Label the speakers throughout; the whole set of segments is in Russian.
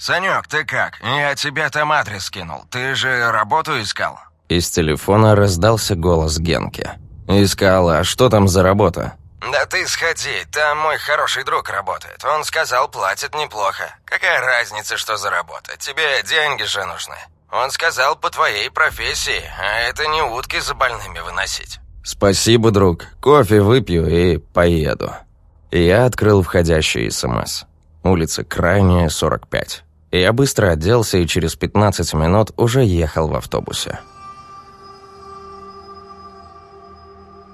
Speaker 1: «Санек, ты как? Я тебе там адрес скинул. Ты же работу искал?»
Speaker 2: Из телефона раздался голос Генки. «Искал, а что там за работа?»
Speaker 1: «Да ты сходи, там мой хороший друг работает. Он сказал, платит неплохо. Какая разница, что за работа? Тебе деньги же нужны. Он сказал, по твоей профессии, а это не утки за больными выносить».
Speaker 2: «Спасибо, друг. Кофе выпью и поеду». Я открыл входящий СМС. Улица Крайняя, 45. Я быстро оделся и через 15 минут уже ехал в автобусе.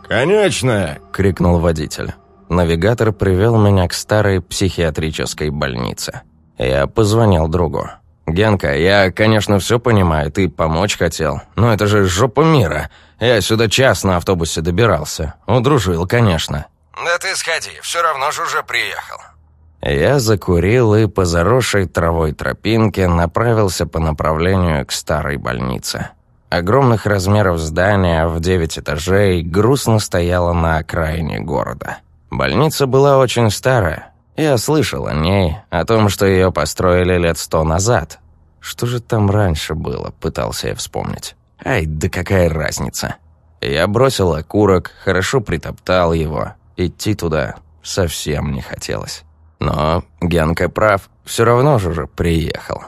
Speaker 3: «Конечная!»
Speaker 2: — крикнул водитель. Навигатор привел меня к старой психиатрической больнице. Я позвонил другу. «Генка, я, конечно, все понимаю, ты помочь хотел, но это же жопа мира. Я сюда час на автобусе добирался. Удружил, конечно».
Speaker 1: «Да ты сходи, все равно же уже приехал».
Speaker 2: Я закурил и по заросшей травой тропинке направился по направлению к старой больнице. Огромных размеров здания в девять этажей грустно стояло на окраине города. Больница была очень старая. Я слышал о ней, о том, что ее построили лет сто назад. Что же там раньше было, пытался я вспомнить. Ай, да какая разница. Я бросил окурок, хорошо притоптал его. Идти туда совсем не хотелось. Но Генка прав, все равно же уже приехал.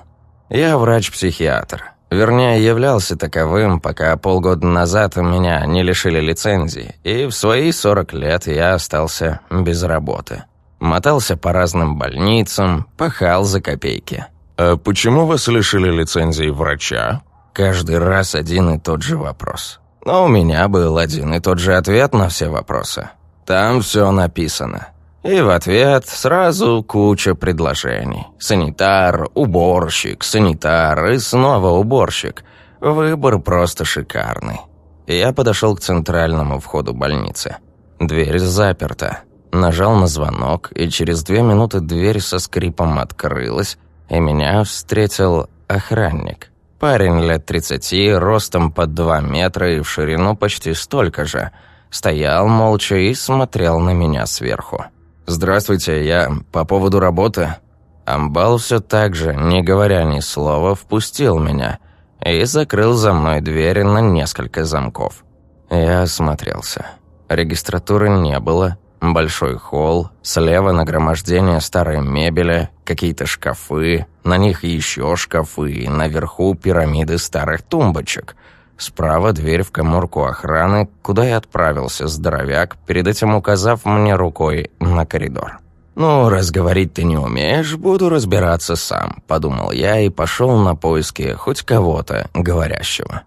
Speaker 2: Я врач-психиатр. Вернее, являлся таковым, пока полгода назад меня не лишили лицензии, и в свои 40 лет я остался без работы. Мотался по разным больницам, пахал за копейки.
Speaker 3: «А почему вас лишили лицензии врача?»
Speaker 2: Каждый раз один и тот же вопрос. Но у меня был один и тот же ответ на все вопросы. Там все написано. И в ответ сразу куча предложений. Санитар, уборщик, санитар и снова уборщик. Выбор просто шикарный. Я подошел к центральному входу больницы. Дверь заперта. Нажал на звонок, и через две минуты дверь со скрипом открылась, и меня встретил охранник. Парень лет тридцати, ростом под два метра и в ширину почти столько же. Стоял молча и смотрел на меня сверху. «Здравствуйте, я по поводу работы». Амбал все так же, не говоря ни слова, впустил меня и закрыл за мной двери на несколько замков. Я осмотрелся. Регистратуры не было. Большой холл, слева нагромождение старой мебели, какие-то шкафы, на них еще шкафы, наверху пирамиды старых тумбочек – Справа дверь в коморку охраны, куда и отправился здоровяк, перед этим указав мне рукой на коридор. «Ну, раз говорить ты не умеешь, буду разбираться сам», — подумал я и пошел на поиски хоть кого-то говорящего.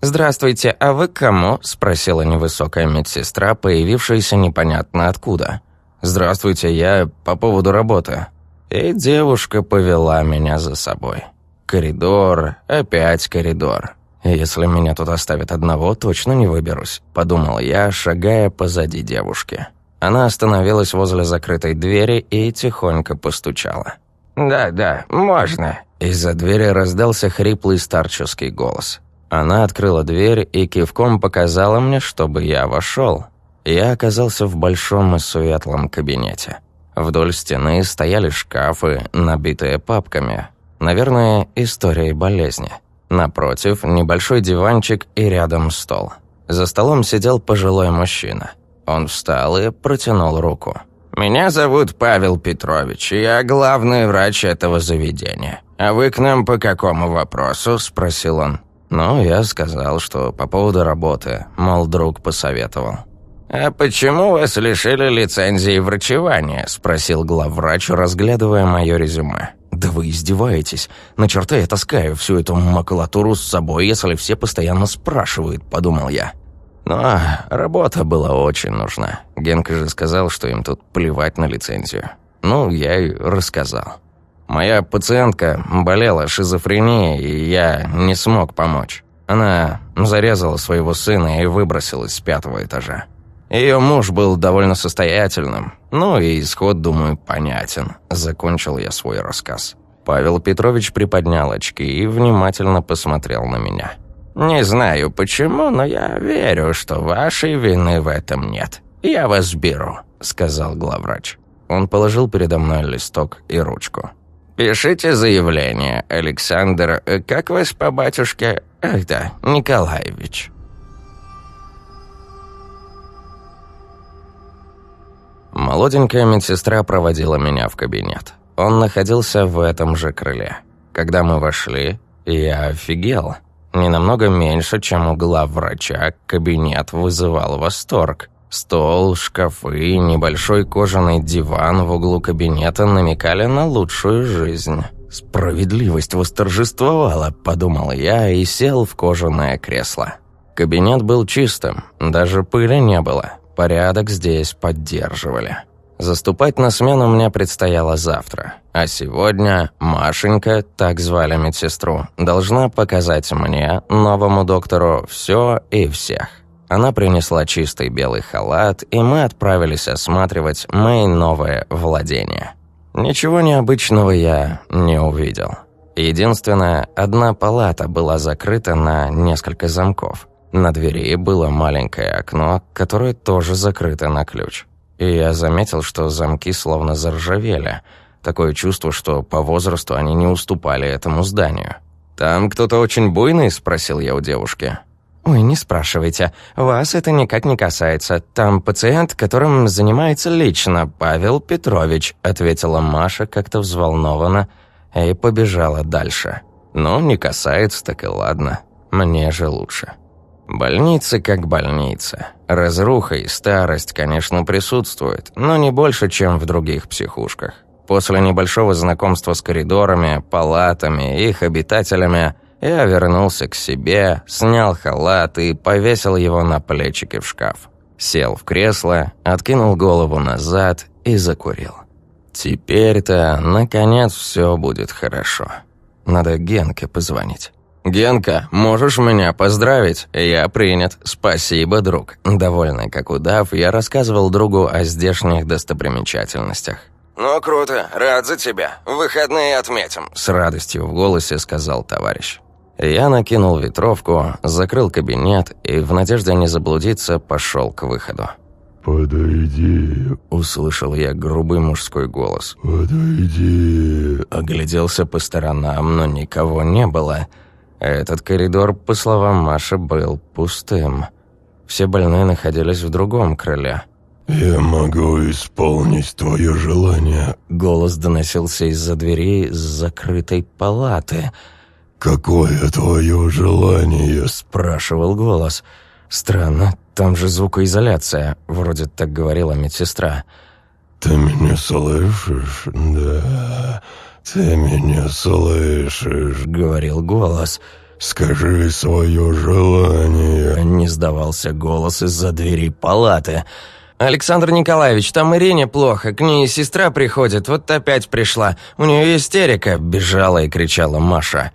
Speaker 2: «Здравствуйте, а вы к кому?» — спросила невысокая медсестра, появившаяся непонятно откуда. «Здравствуйте, я по поводу работы». И девушка повела меня за собой. Коридор, опять коридор. «Если меня тут оставят одного, точно не выберусь», — подумал я, шагая позади девушки. Она остановилась возле закрытой двери и тихонько постучала.
Speaker 1: «Да, да, можно».
Speaker 2: Из-за двери раздался хриплый старческий голос. Она открыла дверь и кивком показала мне, чтобы я вошел. Я оказался в большом и светлом кабинете. Вдоль стены стояли шкафы, набитые папками. Наверное, историей болезни. Напротив, небольшой диванчик и рядом стол. За столом сидел пожилой мужчина. Он встал и протянул руку.
Speaker 1: «Меня зовут Павел Петрович, я главный врач этого заведения. А вы к нам по какому вопросу?» – спросил он.
Speaker 2: Ну, я сказал, что по поводу работы, мол, друг посоветовал.
Speaker 1: «А почему вас лишили лицензии врачевания?» – спросил главврач, разглядывая мое резюме.
Speaker 2: «Да вы издеваетесь. На черта я таскаю всю эту макулатуру с собой, если все постоянно спрашивают», — подумал я. Но работа была очень нужна. Генка же сказал, что им тут плевать на лицензию. Ну, я и рассказал. Моя пациентка болела шизофренией, и я не смог помочь. Она зарезала своего сына и выбросилась с пятого этажа. Ее муж был довольно состоятельным. Ну и исход, думаю, понятен. Закончил я свой рассказ. Павел Петрович приподнял очки и внимательно посмотрел на меня.
Speaker 1: «Не знаю почему, но я верю, что вашей вины в этом нет. Я вас беру», — сказал главврач.
Speaker 2: Он положил передо мной листок и ручку. Пишите заявление, Александр. Как вас по батюшке? Ах да, Николаевич. Молоденькая медсестра проводила меня в кабинет. Он находился в этом же крыле. Когда мы вошли, я офигел. Не намного меньше, чем у главврача, кабинет вызывал восторг. Стол, шкафы, небольшой кожаный диван в углу кабинета намекали на лучшую жизнь. «Справедливость восторжествовала», — подумал я и сел в кожаное кресло. Кабинет был чистым, даже пыли не было. Порядок здесь поддерживали. Заступать на смену мне предстояло завтра. А сегодня Машенька, так звали медсестру, должна показать мне, новому доктору, все и всех. Она принесла чистый белый халат, и мы отправились осматривать мои новые владения. Ничего необычного я не увидел. Единственное, одна палата была закрыта на несколько замков. На двери было маленькое окно, которое тоже закрыто на ключ. И я заметил, что замки словно заржавели. Такое чувство, что по возрасту они не уступали этому зданию. «Там кто-то очень буйный?» – спросил я у девушки. «Ой, не спрашивайте. Вас это никак не касается. Там пациент, которым занимается лично Павел Петрович», ответила Маша как-то взволнованно и побежала дальше. «Ну, не касается, так и ладно. Мне же лучше». Больница как больница. Разруха и старость, конечно, присутствуют, но не больше, чем в других психушках. После небольшого знакомства с коридорами, палатами, их обитателями, я вернулся к себе, снял халат и повесил его на плечики в шкаф. Сел в кресло, откинул голову назад и закурил. Теперь-то, наконец, все будет хорошо. Надо Генке позвонить. «Генка, можешь меня поздравить? Я принят. Спасибо, друг». Довольный как удав, я рассказывал другу о здешних достопримечательностях.
Speaker 1: «Ну, круто. Рад за тебя. Выходные отметим», —
Speaker 2: с радостью в голосе сказал товарищ. Я накинул ветровку, закрыл кабинет и, в надежде не заблудиться, пошел к выходу.
Speaker 4: «Подойди», —
Speaker 2: услышал я грубый мужской голос.
Speaker 4: «Подойди».
Speaker 2: Огляделся по сторонам, но никого не было. Этот коридор, по словам Маши, был пустым. Все больные находились в другом крыле.
Speaker 4: «Я могу исполнить твое желание», —
Speaker 2: голос доносился из-за двери с закрытой палаты —
Speaker 4: «Какое твое желание?»
Speaker 2: – спрашивал голос. «Странно, там же звукоизоляция», – вроде так говорила медсестра.
Speaker 4: «Ты меня слышишь? Да, ты меня слышишь», –
Speaker 2: говорил голос.
Speaker 4: «Скажи свое желание».
Speaker 2: Не сдавался голос из-за двери палаты. «Александр Николаевич, там Ирине плохо, к ней сестра приходит, вот опять пришла. У нее истерика», – бежала и кричала Маша.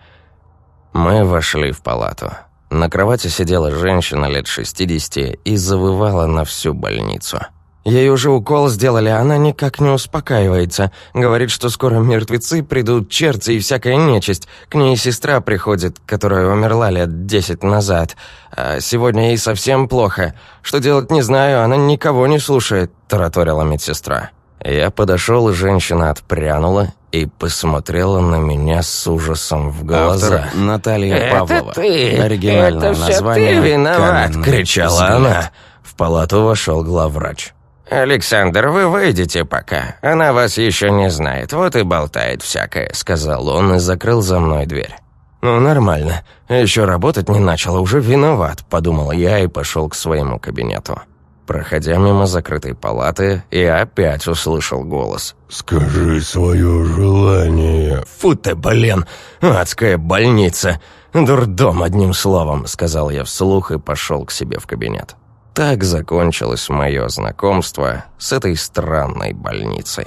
Speaker 2: Мы вошли в палату. На кровати сидела женщина лет 60 и завывала на всю больницу. Ей уже укол сделали, она никак не успокаивается. Говорит, что скоро мертвецы придут, черти и всякая нечисть. К ней сестра приходит, которая умерла лет десять назад. А сегодня ей совсем плохо. Что делать не знаю, она никого не слушает», – тараторила медсестра. Я подошел, и женщина отпрянула и посмотрела на меня с ужасом в глаза.
Speaker 1: Автор Наталья
Speaker 2: «Это
Speaker 1: Павлова.
Speaker 2: ты!
Speaker 1: Оригинальное
Speaker 2: Это
Speaker 1: название
Speaker 2: ты виноват!»
Speaker 1: «Каменный —
Speaker 2: кричала
Speaker 1: взгляд».
Speaker 2: она. В палату вошел главврач. «Александр, вы выйдете пока. Она вас еще не знает, вот и болтает всякое», — сказал он и закрыл за мной дверь. «Ну, нормально. Еще работать не начал, уже виноват», — подумал я и пошел к своему кабинету. Проходя мимо закрытой палаты, я опять услышал голос.
Speaker 4: «Скажи свое желание».
Speaker 2: «Фу ты, блин! Адская больница! Дурдом, одним словом», — сказал я вслух и пошел к себе в кабинет. Так закончилось мое знакомство с этой странной больницей.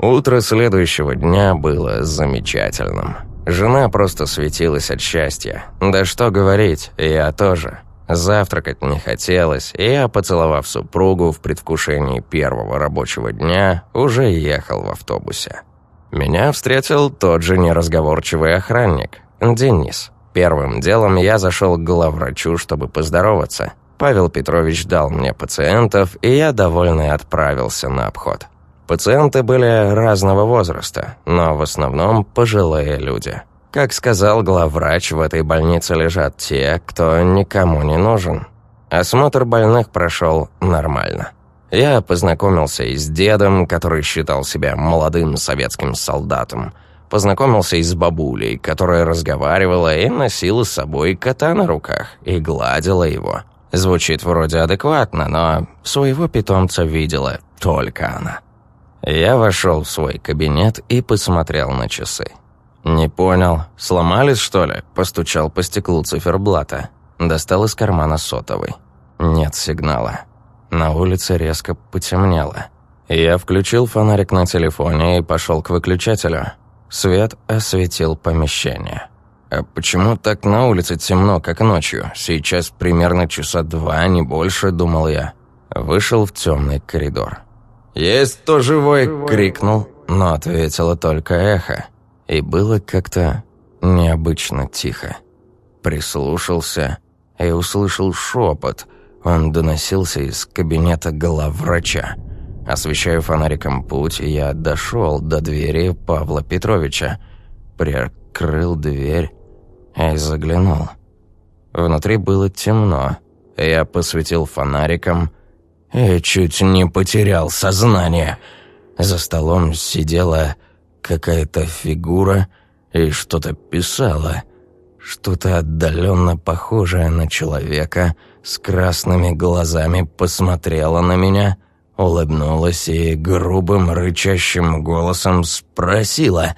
Speaker 2: Утро следующего дня было замечательным. Жена просто светилась от счастья. Да что говорить, я тоже. Завтракать не хотелось, и я, поцеловав супругу в предвкушении первого рабочего дня, уже ехал в автобусе. Меня встретил тот же неразговорчивый охранник, Денис. Первым делом я зашел к главврачу, чтобы поздороваться. Павел Петрович дал мне пациентов, и я, довольный, отправился на обход. Пациенты были разного возраста, но в основном пожилые люди. Как сказал главврач, в этой больнице лежат те, кто никому не нужен. Осмотр больных прошел нормально. Я познакомился и с дедом, который считал себя молодым советским солдатом. Познакомился и с бабулей, которая разговаривала и носила с собой кота на руках и гладила его. Звучит вроде адекватно, но своего питомца видела только она. Я вошел в свой кабинет и посмотрел на часы. «Не понял. Сломались, что ли?» Постучал по стеклу циферблата. Достал из кармана сотовый. Нет сигнала. На улице резко потемнело. Я включил фонарик на телефоне и пошел к выключателю. Свет осветил помещение. «А почему так на улице темно, как ночью? Сейчас примерно часа два, не больше», — думал я. Вышел в темный коридор. «Есть кто живой?» — крикнул, но ответило только эхо. И было как-то необычно тихо. Прислушался и услышал шепот. Он доносился из кабинета главврача. Освещая фонариком путь, я дошел до двери Павла Петровича. Приоткрыл дверь и заглянул. Внутри было темно. Я посветил фонариком и чуть не потерял сознание. За столом сидела какая-то фигура и что-то писала. Что-то отдаленно похожее на человека с красными глазами посмотрела на меня, улыбнулась и грубым рычащим голосом спросила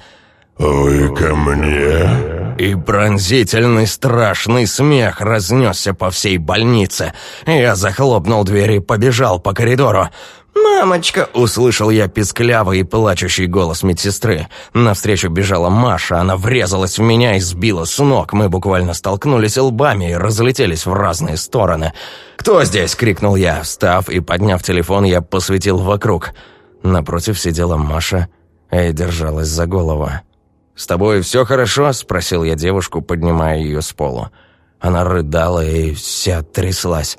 Speaker 4: «Вы ко мне?»
Speaker 2: И пронзительный страшный смех разнесся по всей больнице. Я захлопнул дверь и побежал по коридору. «Мамочка!» — услышал я писклявый и плачущий голос медсестры. Навстречу бежала Маша, она врезалась в меня и сбила с ног. Мы буквально столкнулись лбами и разлетелись в разные стороны. «Кто здесь?» — крикнул я. Встав и подняв телефон, я посветил вокруг. Напротив сидела Маша и держалась за голову. «С тобой все хорошо?» – спросил я девушку, поднимая ее с полу. Она рыдала и вся тряслась.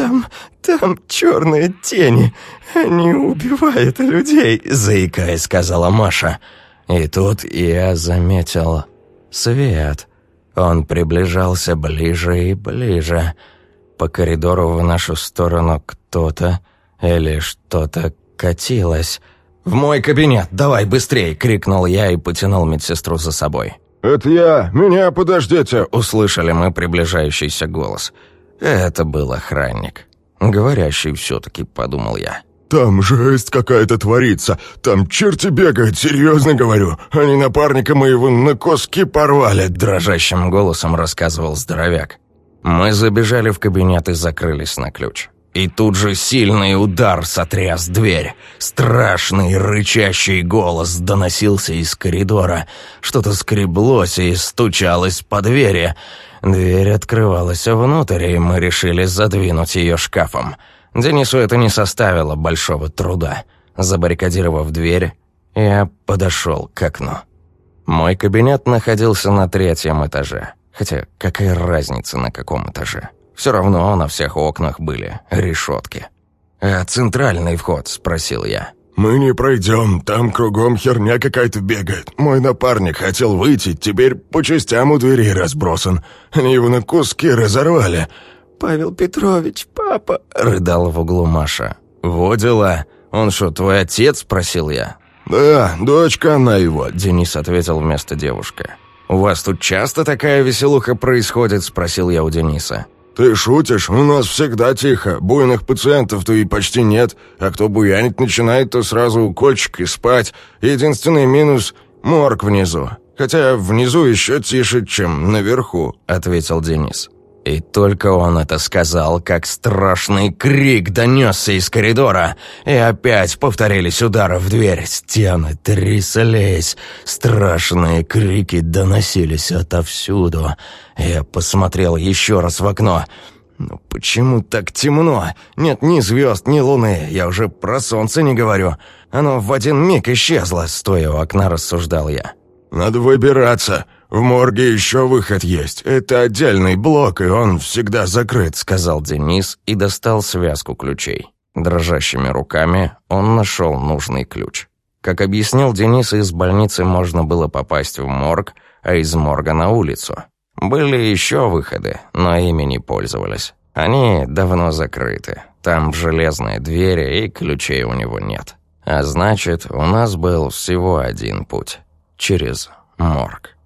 Speaker 2: «Там, там черные тени. Они убивают людей», – заикаясь, сказала Маша. И тут я заметил свет. Он приближался ближе и ближе. По коридору в нашу сторону кто-то или что-то катилось. «В мой кабинет! Давай быстрее!» — крикнул я и потянул медсестру за собой.
Speaker 4: «Это я! Меня подождите!»
Speaker 2: — услышали мы приближающийся голос. Это был охранник. Говорящий все-таки, подумал я.
Speaker 4: «Там жесть какая-то творится. Там черти бегают, серьезно говорю. Они напарника моего на куски порвали», —
Speaker 2: дрожащим голосом рассказывал здоровяк. Мы забежали в кабинет и закрылись на ключ. И тут же сильный удар сотряс дверь. Страшный рычащий голос доносился из коридора. Что-то скреблось и стучалось по двери. Дверь открывалась внутрь, и мы решили задвинуть ее шкафом. Денису это не составило большого труда. Забаррикадировав дверь, я подошел к окну. Мой кабинет находился на третьем этаже. Хотя какая разница на каком этаже? Все равно на всех окнах были решетки. «А центральный вход?» – спросил я.
Speaker 4: «Мы не пройдем, там кругом херня какая-то бегает. Мой напарник хотел выйти, теперь по частям у двери разбросан. Они его на куски разорвали».
Speaker 2: «Павел Петрович, папа!» – рыдала в углу Маша. «Во дела. Он что, твой отец?» – спросил я.
Speaker 4: «Да, дочка она его», –
Speaker 2: Денис ответил вместо девушки. «У вас тут часто такая веселуха происходит?» – спросил я у Дениса.
Speaker 4: «Ты шутишь? У нас всегда тихо. Буйных пациентов-то и почти нет. А кто буянить начинает, то сразу укольчик и спать. Единственный минус — морг внизу. Хотя внизу еще тише, чем наверху», — ответил Денис.
Speaker 2: И только он это сказал, как страшный крик донесся из коридора, и опять повторились удары в дверь. Стены тряслись, страшные крики доносились отовсюду. Я посмотрел еще раз в окно. «Ну почему так темно? Нет ни звезд, ни луны, я уже про солнце не говорю. Оно в один миг исчезло», — стоя у окна рассуждал я.
Speaker 4: «Надо выбираться. В морге еще выход есть. Это отдельный блок, и он всегда закрыт», —
Speaker 2: сказал Денис и достал связку ключей. Дрожащими руками он нашел нужный ключ. Как объяснил Денис, из больницы можно было попасть в морг, а из морга на улицу. Были еще выходы, но ими не пользовались. Они давно закрыты. Там железные двери, и ключей у него нет. А значит, у нас был всего один путь. Через морг.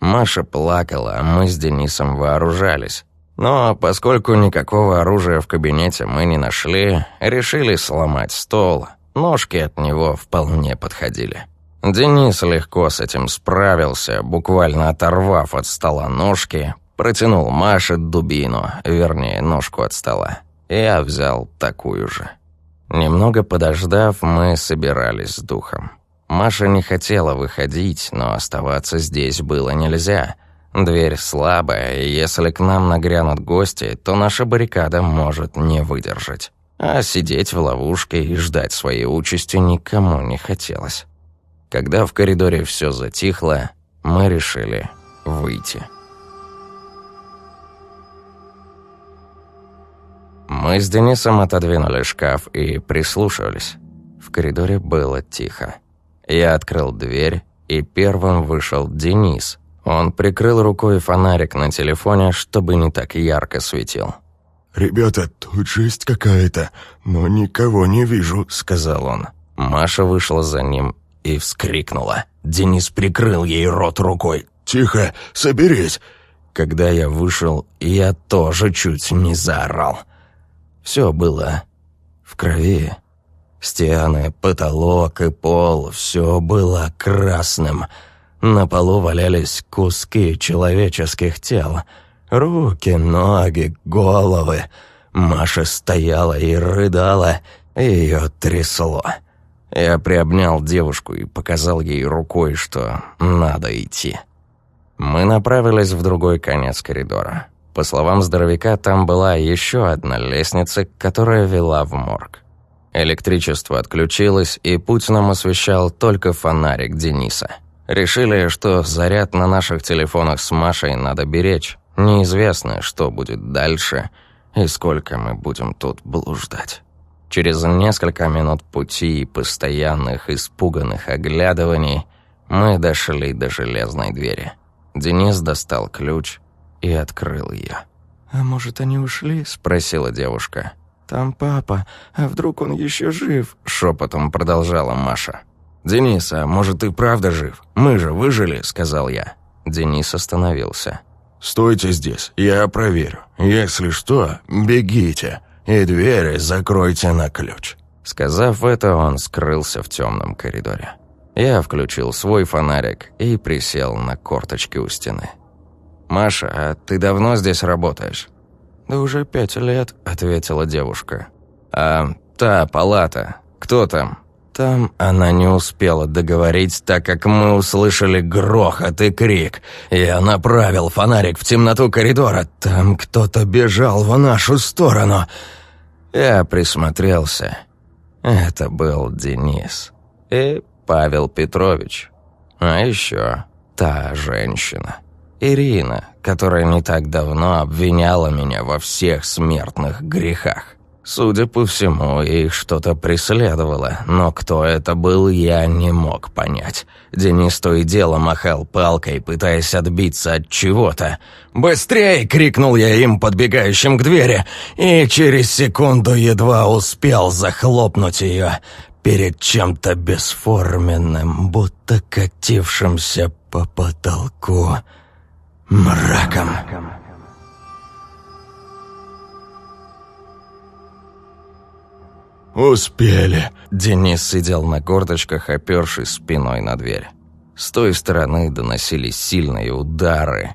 Speaker 2: Маша плакала, а мы с Денисом вооружались. Но поскольку никакого оружия в кабинете мы не нашли, решили сломать стол. Ножки от него вполне подходили. Денис легко с этим справился, буквально оторвав от стола ножки, протянул Маше дубину, вернее, ножку от стола. Я взял такую же. Немного подождав, мы собирались с духом. Маша не хотела выходить, но оставаться здесь было нельзя. Дверь слабая, и если к нам нагрянут гости, то наша баррикада может не выдержать. А сидеть в ловушке и ждать своей участи никому не хотелось. Когда в коридоре все затихло, мы решили выйти. Мы с Денисом отодвинули шкаф и прислушивались. В коридоре было тихо. Я открыл дверь, и первым вышел Денис. Он прикрыл рукой фонарик на телефоне, чтобы не так ярко светил.
Speaker 4: «Ребята, тут жесть какая-то, но никого не вижу», —
Speaker 2: сказал он. Маша вышла за ним и вскрикнула. Денис прикрыл ей рот рукой.
Speaker 4: «Тихо, соберись!»
Speaker 2: Когда я вышел, я тоже чуть не заорал. Все было в крови. Стены, потолок и пол — все было красным. На полу валялись куски человеческих тел. Руки, ноги, головы. Маша стояла и рыдала, ее трясло. Я приобнял девушку и показал ей рукой, что надо идти. Мы направились в другой конец коридора. По словам здоровяка, там была еще одна лестница, которая вела в морг. Электричество отключилось, и путь нам освещал только фонарик Дениса. Решили, что заряд на наших телефонах с Машей надо беречь. Неизвестно, что будет дальше и сколько мы будем тут блуждать. Через несколько минут пути и постоянных испуганных оглядываний мы дошли до железной двери. Денис достал ключ и открыл ее.
Speaker 5: «А может, они ушли?» – спросила девушка. «Там папа, а вдруг он еще жив?»
Speaker 2: Шепотом продолжала Маша. «Денис, а может, ты правда жив? Мы же выжили», — сказал я. Денис остановился.
Speaker 4: «Стойте здесь, я проверю. Если что, бегите, и двери закройте на ключ».
Speaker 2: Сказав это, он скрылся в темном коридоре. Я включил свой фонарик и присел на корточки у стены. «Маша, а ты давно здесь работаешь?»
Speaker 5: «Да уже пять лет», — ответила девушка.
Speaker 2: «А та палата, кто там?» Там она не успела договорить, так как мы услышали грохот и крик. Я направил фонарик в темноту коридора. Там кто-то бежал в нашу сторону. Я присмотрелся. Это был Денис и Павел Петрович. А еще та женщина. Ирина, которая не так давно обвиняла меня во всех смертных грехах. Судя по всему, их что-то преследовало, но кто это был, я не мог понять. Денис то и дело махал палкой, пытаясь отбиться от чего-то. «Быстрей!» — крикнул я им, подбегающим к двери, и через секунду едва успел захлопнуть ее перед чем-то бесформенным, будто катившимся по потолку мраком.
Speaker 4: «Успели!»
Speaker 2: Денис сидел на гордочках, опершись спиной на дверь. С той стороны доносились сильные удары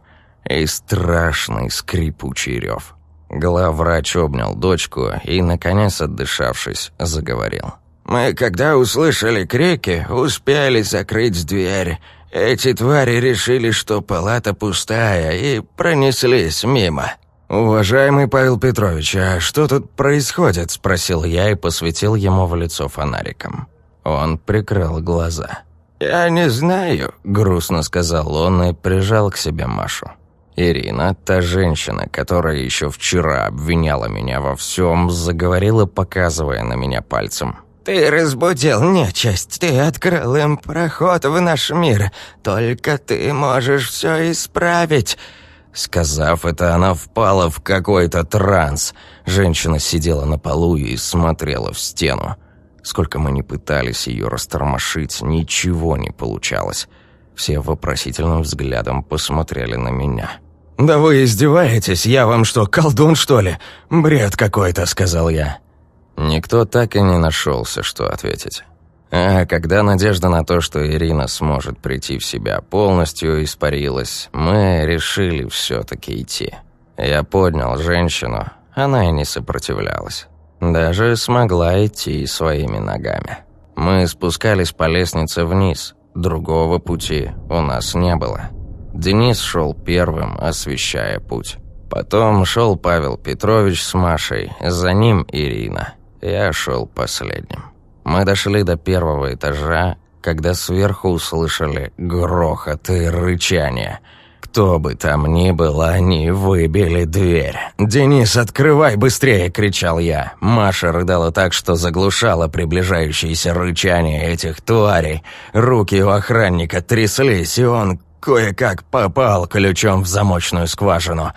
Speaker 2: и страшный скрипучий рев. Главврач обнял дочку и, наконец отдышавшись, заговорил.
Speaker 1: «Мы, когда услышали крики, успели закрыть дверь. Эти твари решили, что палата пустая, и пронеслись мимо.
Speaker 2: «Уважаемый Павел Петрович, а что тут происходит?» – спросил я и посветил ему в лицо фонариком. Он прикрыл глаза. «Я не знаю», — грустно сказал он и прижал к себе Машу. Ирина, та женщина, которая еще вчера обвиняла меня во всем, заговорила, показывая на меня пальцем. «Ты разбудил нечисть, ты открыл им проход в наш мир. Только ты можешь все исправить». Сказав это, она впала в какой-то транс. Женщина сидела на полу и смотрела в стену. Сколько мы ни пытались ее растормошить, ничего не получалось. Все вопросительным взглядом посмотрели на меня. «Да вы издеваетесь? Я вам что, колдун, что ли? Бред какой-то», — сказал я. Никто так и не нашелся, что ответить. А когда надежда на то, что Ирина сможет прийти в себя, полностью испарилась, мы решили все-таки идти. Я поднял женщину, она и не сопротивлялась. Даже смогла идти своими ногами. Мы спускались по лестнице вниз, другого пути у нас не было. Денис шел первым, освещая путь. Потом шел Павел Петрович с Машей, за ним Ирина. Я шел последним. Мы дошли до первого этажа, когда сверху услышали грохот и рычание – кто бы там ни был, они выбили дверь. «Денис, открывай быстрее!» — кричал я. Маша рыдала так, что заглушала приближающееся рычание этих тварей. Руки у охранника тряслись, и он кое-как попал ключом в замочную скважину.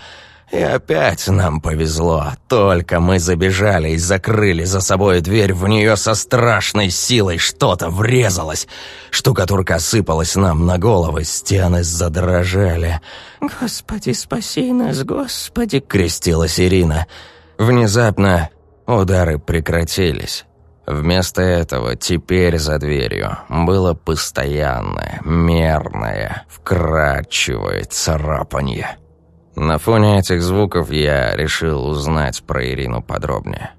Speaker 2: И опять нам повезло. Только мы забежали и закрыли за собой дверь, в нее со страшной силой что-то врезалось. Штукатурка сыпалась нам на головы, стены задрожали. «Господи, спаси нас, Господи!» — крестилась Ирина. Внезапно удары прекратились. Вместо этого теперь за дверью было постоянное, мерное, вкрадчивое царапанье. На фоне этих звуков я решил узнать про Ирину подробнее.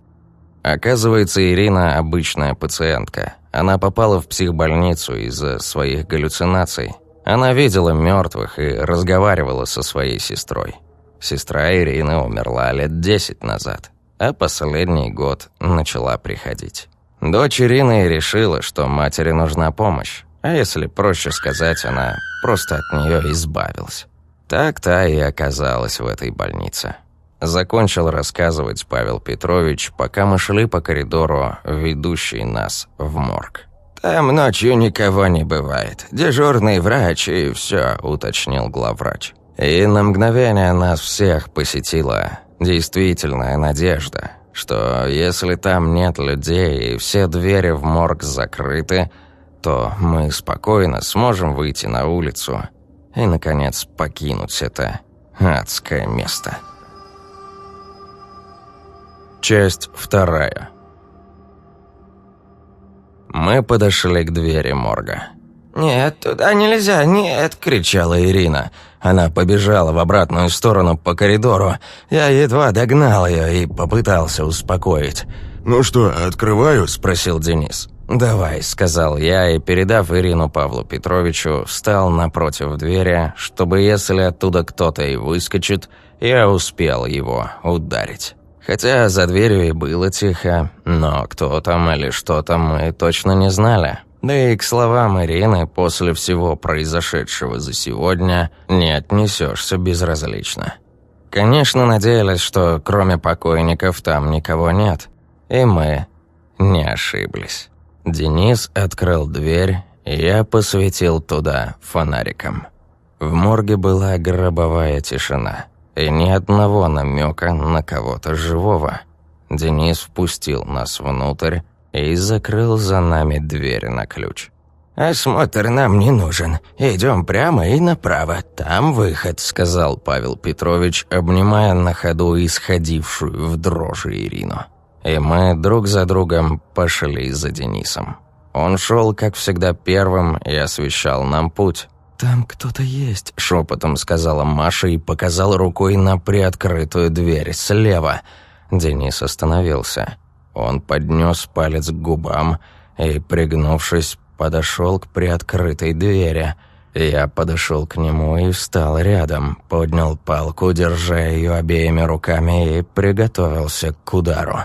Speaker 2: Оказывается, Ирина обычная пациентка. Она попала в психбольницу из-за своих галлюцинаций. Она видела мертвых и разговаривала со своей сестрой. Сестра Ирины умерла лет десять назад, а последний год начала приходить. Дочь Ирины решила, что матери нужна помощь, а если проще сказать, она просто от нее избавилась. Так та и оказалась в этой больнице. Закончил рассказывать Павел Петрович, пока мы шли по коридору, ведущий нас в морг. «Там ночью никого не бывает. Дежурный врач и все», — уточнил главврач. И на мгновение нас всех посетила действительная надежда, что если там нет людей и все двери в морг закрыты, то мы спокойно сможем выйти на улицу и, наконец, покинуть это адское место. Часть вторая. Мы подошли к двери морга. «Нет, туда нельзя, нет!» – кричала Ирина. Она побежала в обратную сторону по коридору. Я едва догнал ее и попытался успокоить.
Speaker 4: «Ну что, открываю?»
Speaker 2: – спросил Денис. «Давай», — сказал я и, передав Ирину Павлу Петровичу, встал напротив двери, чтобы, если оттуда кто-то и выскочит, я успел его ударить. Хотя за дверью и было тихо, но кто там или что там мы точно не знали. Да и к словам Ирины после всего произошедшего за сегодня не отнесешься безразлично. Конечно, надеялись, что кроме покойников там никого нет. И мы не ошиблись. Денис открыл дверь, и я посветил туда фонариком. В морге была гробовая тишина, и ни одного намека на кого-то живого. Денис впустил нас внутрь и закрыл за нами дверь на ключ. «Осмотр нам не нужен. Идем прямо и направо. Там выход», — сказал Павел Петрович, обнимая на ходу исходившую в дрожи Ирину и мы друг за другом пошли за Денисом. Он шел, как всегда, первым и освещал нам путь. «Там кто-то есть», — шепотом сказала Маша и показала рукой на приоткрытую дверь слева. Денис остановился. Он поднес палец к губам и, пригнувшись, подошел к приоткрытой двери. Я подошел к нему и встал рядом, поднял палку, держа ее обеими руками, и приготовился к удару.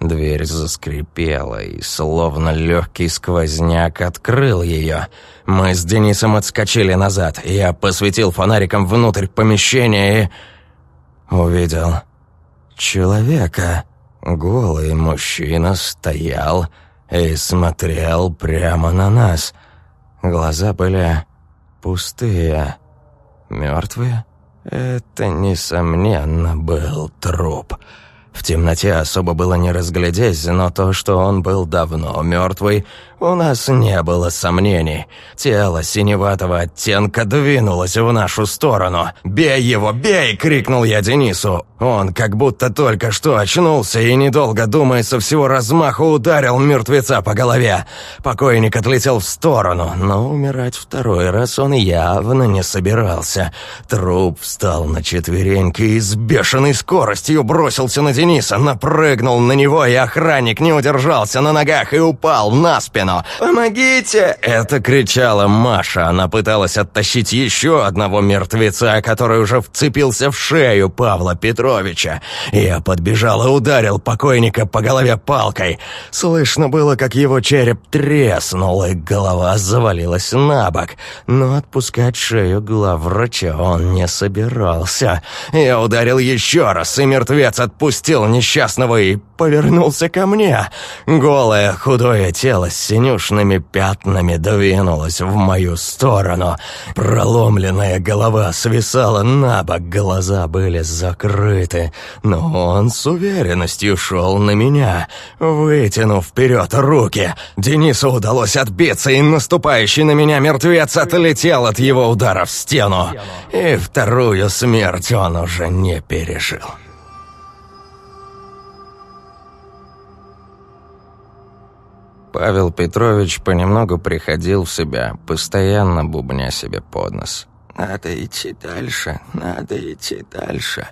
Speaker 2: Дверь заскрипела, и словно легкий сквозняк открыл ее. Мы с Денисом отскочили назад. Я посветил фонариком внутрь помещения и... увидел человека. Голый мужчина стоял и смотрел прямо на нас. Глаза были пустые, мертвые. Это, несомненно, был труп. В темноте особо было не разглядеть, но то, что он был давно мертвый, у нас не было сомнений. Тело синеватого оттенка двинулось в нашу сторону. «Бей его, бей!» — крикнул я Денису. Он как будто только что очнулся и, недолго думая, со всего размаху ударил мертвеца по голове. Покойник отлетел в сторону, но умирать второй раз он явно не собирался. Труп встал на четвереньки и с бешеной скоростью бросился на Дениса, напрыгнул на него, и охранник не удержался на ногах и упал на спину спину. «Помогите!» — это кричала Маша. Она пыталась оттащить еще одного мертвеца, который уже вцепился в шею Павла Петровича. Я подбежал и ударил покойника по голове палкой. Слышно было, как его череп треснул, и голова завалилась на бок. Но отпускать шею главврача он не собирался. Я ударил еще раз, и мертвец отпустил несчастного и повернулся ко мне. Голое худое тело с синюшными пятнами двинулась в мою сторону. Проломленная голова свисала на бок, глаза были закрыты, но он с уверенностью шел на меня, вытянув вперед руки. Денису удалось отбиться, и наступающий на меня мертвец отлетел от его удара в стену. И вторую смерть он уже не пережил. Павел Петрович понемногу приходил в себя, постоянно бубня себе под нос. «Надо идти дальше, надо идти дальше».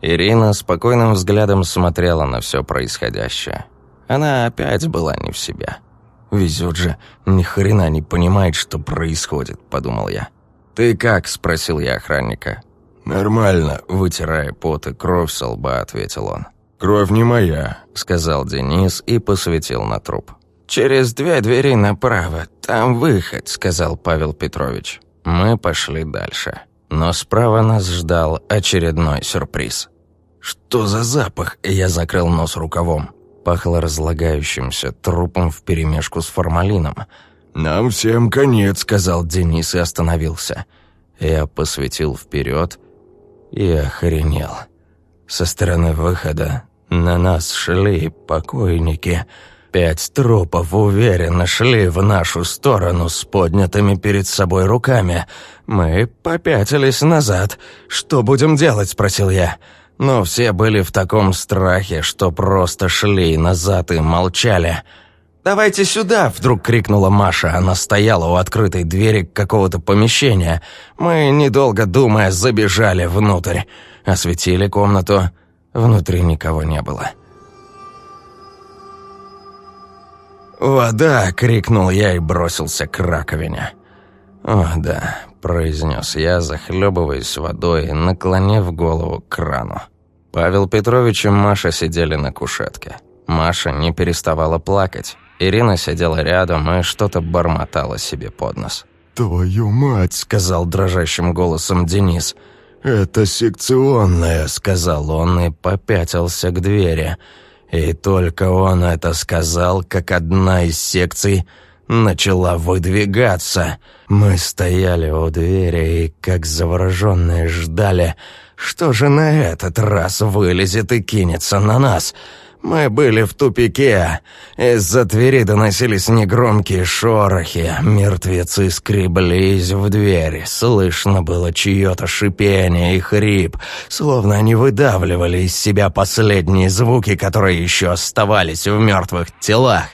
Speaker 2: Ирина спокойным взглядом смотрела на все происходящее. Она опять была не в себе. «Везет же, ни хрена не понимает, что происходит», — подумал я. «Ты как?» — спросил я охранника.
Speaker 4: «Нормально», —
Speaker 2: вытирая пот и кровь со лба, ответил он.
Speaker 4: «Кровь не моя», —
Speaker 2: сказал Денис и посветил на труп. «Через две двери направо, там выход», — сказал Павел Петрович. Мы пошли дальше. Но справа нас ждал очередной сюрприз. «Что за запах?» — я закрыл нос рукавом. Пахло разлагающимся трупом вперемешку с формалином.
Speaker 4: «Нам всем конец», —
Speaker 2: сказал Денис и остановился. Я посветил вперед и охренел. Со стороны выхода на нас шли покойники — Пять трупов уверенно шли в нашу сторону с поднятыми перед собой руками. Мы попятились назад. «Что будем делать?» – спросил я. Но все были в таком страхе, что просто шли назад и молчали. «Давайте сюда!» – вдруг крикнула Маша. Она стояла у открытой двери какого-то помещения. Мы, недолго думая, забежали внутрь. Осветили комнату. Внутри никого не было. «Вода!» — крикнул я и бросился к раковине. «О, да», — произнес я, захлебываясь водой, наклонив голову к крану. Павел Петрович и Маша сидели на кушетке. Маша не переставала плакать. Ирина сидела рядом и что-то бормотала себе под нос.
Speaker 4: «Твою мать!»
Speaker 2: — сказал дрожащим голосом Денис.
Speaker 4: «Это секционная!»
Speaker 2: — сказал он и попятился к двери. И только он это сказал, как одна из секций начала выдвигаться. Мы стояли у двери и, как завороженные, ждали, что же на этот раз вылезет и кинется на нас — мы были в тупике. Из-за двери доносились негромкие шорохи. Мертвецы скреблись в дверь. Слышно было чье-то шипение и хрип, словно они выдавливали из себя последние звуки, которые еще оставались в мертвых телах.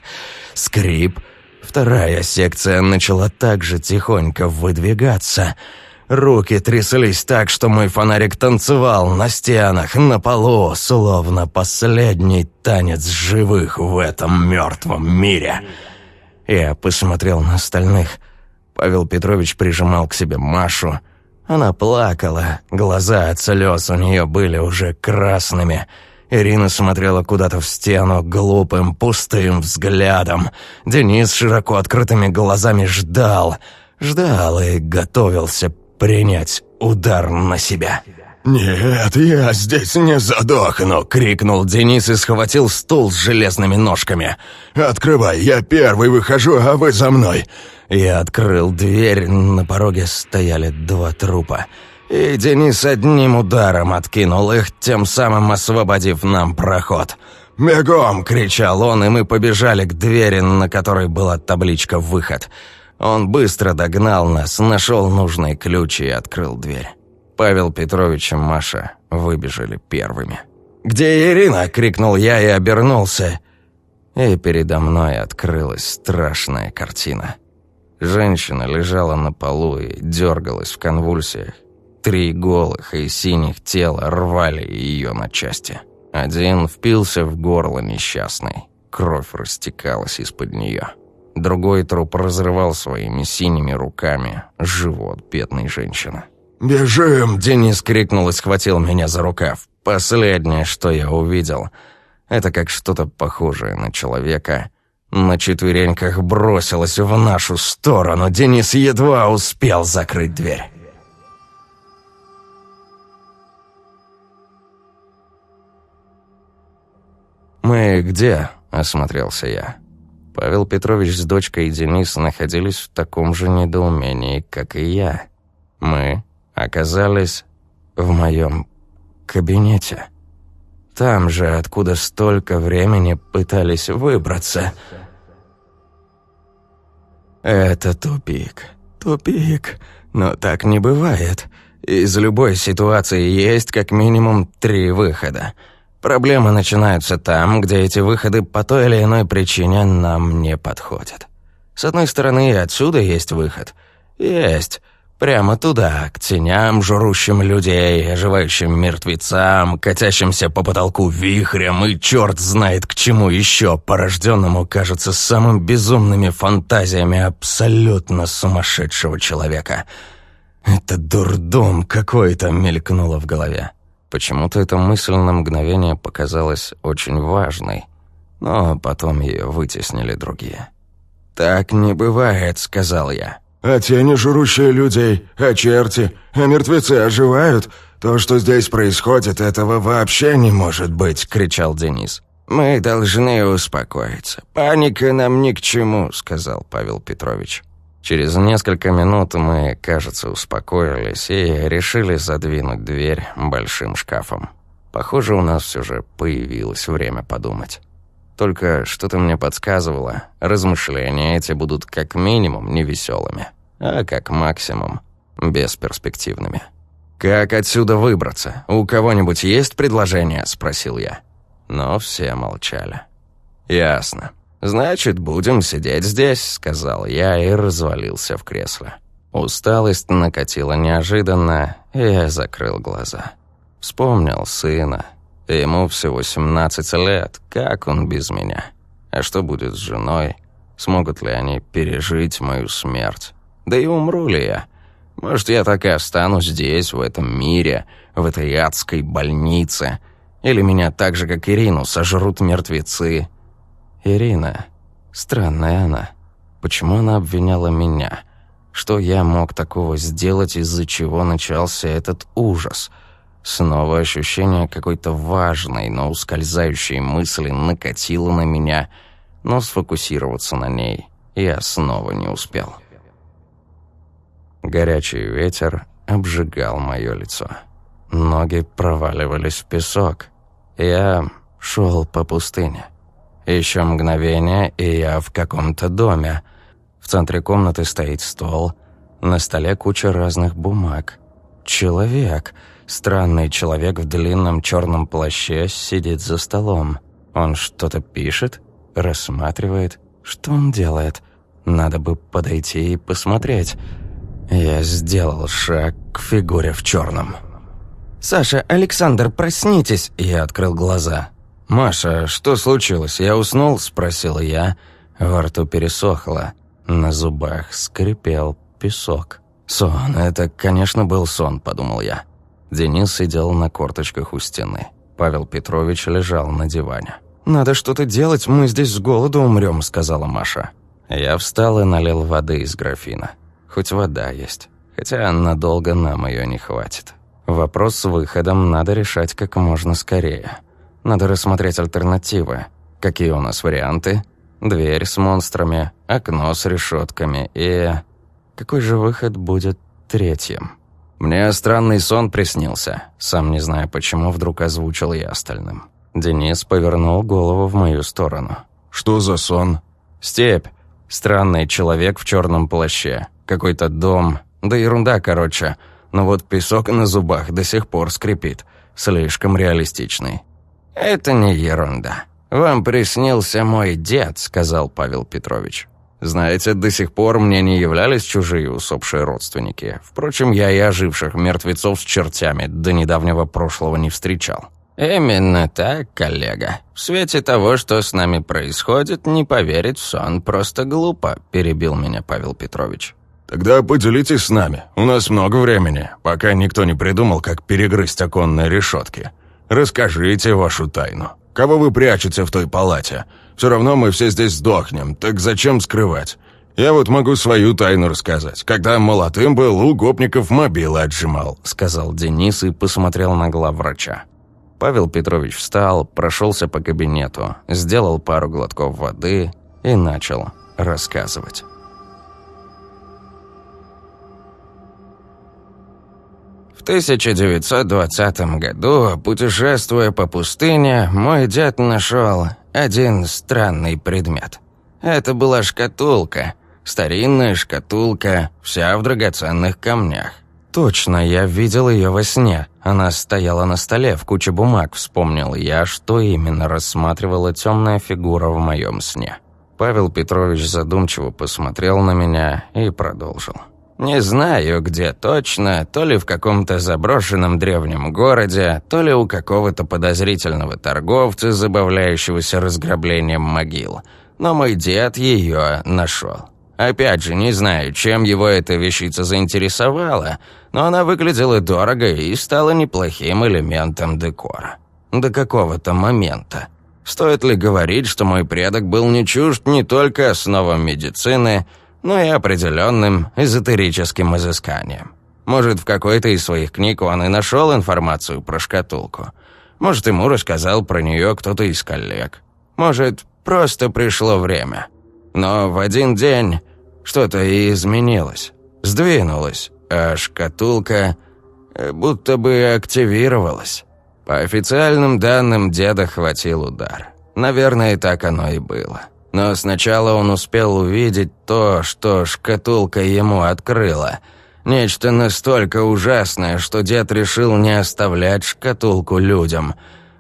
Speaker 2: Скрип. Вторая секция начала также тихонько выдвигаться — Руки тряслись так, что мой фонарик танцевал на стенах, на полу, словно последний танец живых в этом мертвом мире. Я посмотрел на остальных. Павел Петрович прижимал к себе Машу. Она плакала, глаза от слез у нее были уже красными. Ирина смотрела куда-то в стену глупым, пустым взглядом. Денис широко открытыми глазами ждал, ждал и готовился принять удар на себя.
Speaker 4: «Нет, я здесь не задохну!»
Speaker 2: — крикнул Денис и схватил стул с железными ножками.
Speaker 4: «Открывай, я первый выхожу, а вы за мной!»
Speaker 2: Я открыл дверь, на пороге стояли два трупа. И Денис одним ударом откинул их, тем самым освободив нам проход. «Бегом!» — кричал он, и мы побежали к двери, на которой была табличка «Выход». Он быстро догнал нас, нашел нужный ключ и открыл дверь. Павел Петрович и Маша выбежали первыми. «Где Ирина?» — крикнул я и обернулся. И передо мной открылась страшная картина. Женщина лежала на полу и дергалась в конвульсиях. Три голых и синих тела рвали ее на части. Один впился в горло несчастный. Кровь растекалась из-под нее. Другой труп разрывал своими синими руками живот бедной женщины.
Speaker 4: «Бежим!»
Speaker 2: Денис крикнул и схватил меня за рукав. Последнее, что я увидел, это как что-то похожее на человека. На четвереньках бросилось в нашу сторону. Денис едва успел закрыть дверь. «Мы где?» – осмотрелся я. Павел Петрович с дочкой и Денис находились в таком же недоумении, как и я. Мы оказались в моем кабинете. Там же, откуда столько времени пытались выбраться. Это тупик. Тупик. Но так не бывает. Из любой ситуации есть как минимум три выхода. Проблемы начинаются там, где эти выходы по той или иной причине нам не подходят. С одной стороны, отсюда есть выход. Есть. Прямо туда, к теням, жрущим людей, оживающим мертвецам, катящимся по потолку вихрем и черт знает к чему еще, порожденному, кажется, самым безумными фантазиями абсолютно сумасшедшего человека. Это дурдом какой-то мелькнуло в голове. Почему-то эта мысль на мгновение показалась очень важной, но потом ее вытеснили другие. «Так не бывает», — сказал я.
Speaker 4: А тени, жрущие людей, а черти, а мертвецы оживают. То, что здесь происходит, этого вообще не может быть!» — кричал Денис.
Speaker 2: «Мы должны успокоиться. Паника нам ни к чему», — сказал Павел Петрович. Через несколько минут мы, кажется, успокоились и решили задвинуть дверь большим шкафом. Похоже, у нас все же появилось время подумать. Только что-то мне подсказывало, размышления эти будут как минимум невеселыми, а как максимум бесперспективными. «Как отсюда выбраться? У кого-нибудь есть предложение?» – спросил я. Но все молчали. «Ясно. Значит, будем сидеть здесь», – сказал я и развалился в кресле. Усталость накатила неожиданно, и я закрыл глаза. Вспомнил сына, Ему всего 17 лет, как он без меня? А что будет с женой? Смогут ли они пережить мою смерть? Да и умру ли я? Может, я так и останусь здесь, в этом мире, в этой адской больнице? Или меня так же, как Ирину, сожрут мертвецы? Ирина. Странная она. Почему она обвиняла меня? Что я мог такого сделать, из-за чего начался этот ужас — Снова ощущение какой-то важной, но ускользающей мысли накатило на меня, но сфокусироваться на ней я снова не успел. Горячий ветер обжигал мое лицо. Ноги проваливались в песок. Я шел по пустыне. Еще мгновение, и я в каком-то доме. В центре комнаты стоит стол. На столе куча разных бумаг. Человек — Странный человек в длинном черном плаще сидит за столом. Он что-то пишет, рассматривает. Что он делает? Надо бы подойти и посмотреть. Я сделал шаг к фигуре в черном. «Саша, Александр, проснитесь!» Я открыл глаза. «Маша, что случилось? Я уснул?» – спросил я. Во рту пересохло. На зубах скрипел песок. «Сон, это, конечно, был сон», – подумал я. Денис сидел на корточках у стены. Павел Петрович лежал на диване. «Надо что-то делать, мы здесь с голоду умрем», — сказала Маша. Я встал и налил воды из графина. Хоть вода есть, хотя надолго нам ее не хватит. Вопрос с выходом надо решать как можно скорее. Надо рассмотреть альтернативы. Какие у нас варианты? Дверь с монстрами, окно с решетками и... Какой же выход будет третьим? Мне странный сон приснился. Сам не знаю почему, вдруг озвучил я остальным. Денис повернул голову в мою сторону.
Speaker 4: «Что за сон?»
Speaker 2: «Степь. Странный человек в черном плаще. Какой-то дом. Да ерунда, короче. Но вот песок на зубах до сих пор скрипит. Слишком реалистичный». «Это не ерунда. Вам приснился мой дед», — сказал Павел Петрович. Знаете, до сих пор мне не являлись чужие усопшие родственники. Впрочем, я и оживших мертвецов с чертями до недавнего прошлого не встречал. «Именно так, коллега. В свете того, что с нами происходит, не поверить в сон просто глупо», – перебил меня Павел Петрович.
Speaker 4: «Тогда поделитесь с нами. У нас много времени, пока никто не придумал, как перегрызть оконные решетки. Расскажите вашу тайну. Кого вы прячете в той палате? Все равно мы все здесь сдохнем, так зачем скрывать? Я вот могу свою тайну рассказать. Когда молодым был, у гопников мобилы отжимал», –
Speaker 2: сказал Денис и посмотрел на главврача. Павел Петрович встал, прошелся по кабинету, сделал пару глотков воды и начал рассказывать. 1920 году, путешествуя по пустыне, мой дед нашел один странный предмет. Это была шкатулка, старинная шкатулка, вся в драгоценных камнях. Точно, я видел ее во сне. Она стояла на столе в куче бумаг, вспомнил я, что именно рассматривала темная фигура в моем сне. Павел Петрович задумчиво посмотрел на меня и продолжил. «Не знаю, где точно, то ли в каком-то заброшенном древнем городе, то ли у какого-то подозрительного торговца, забавляющегося разграблением могил. Но мой дед ее нашел. Опять же, не знаю, чем его эта вещица заинтересовала, но она выглядела дорого и стала неплохим элементом декора. До какого-то момента. Стоит ли говорить, что мой предок был не чужд не только основам медицины, но и определенным эзотерическим изысканием? Может, в какой-то из своих книг он и нашел информацию про шкатулку. Может, ему рассказал про нее кто-то из коллег. Может, просто пришло время. Но в один день что-то и изменилось, сдвинулось, а шкатулка э, будто бы активировалась. По официальным данным, деда хватил удар. Наверное, так оно и было. Но сначала он успел увидеть то, что шкатулка ему открыла. Нечто настолько ужасное, что дед решил не оставлять шкатулку людям.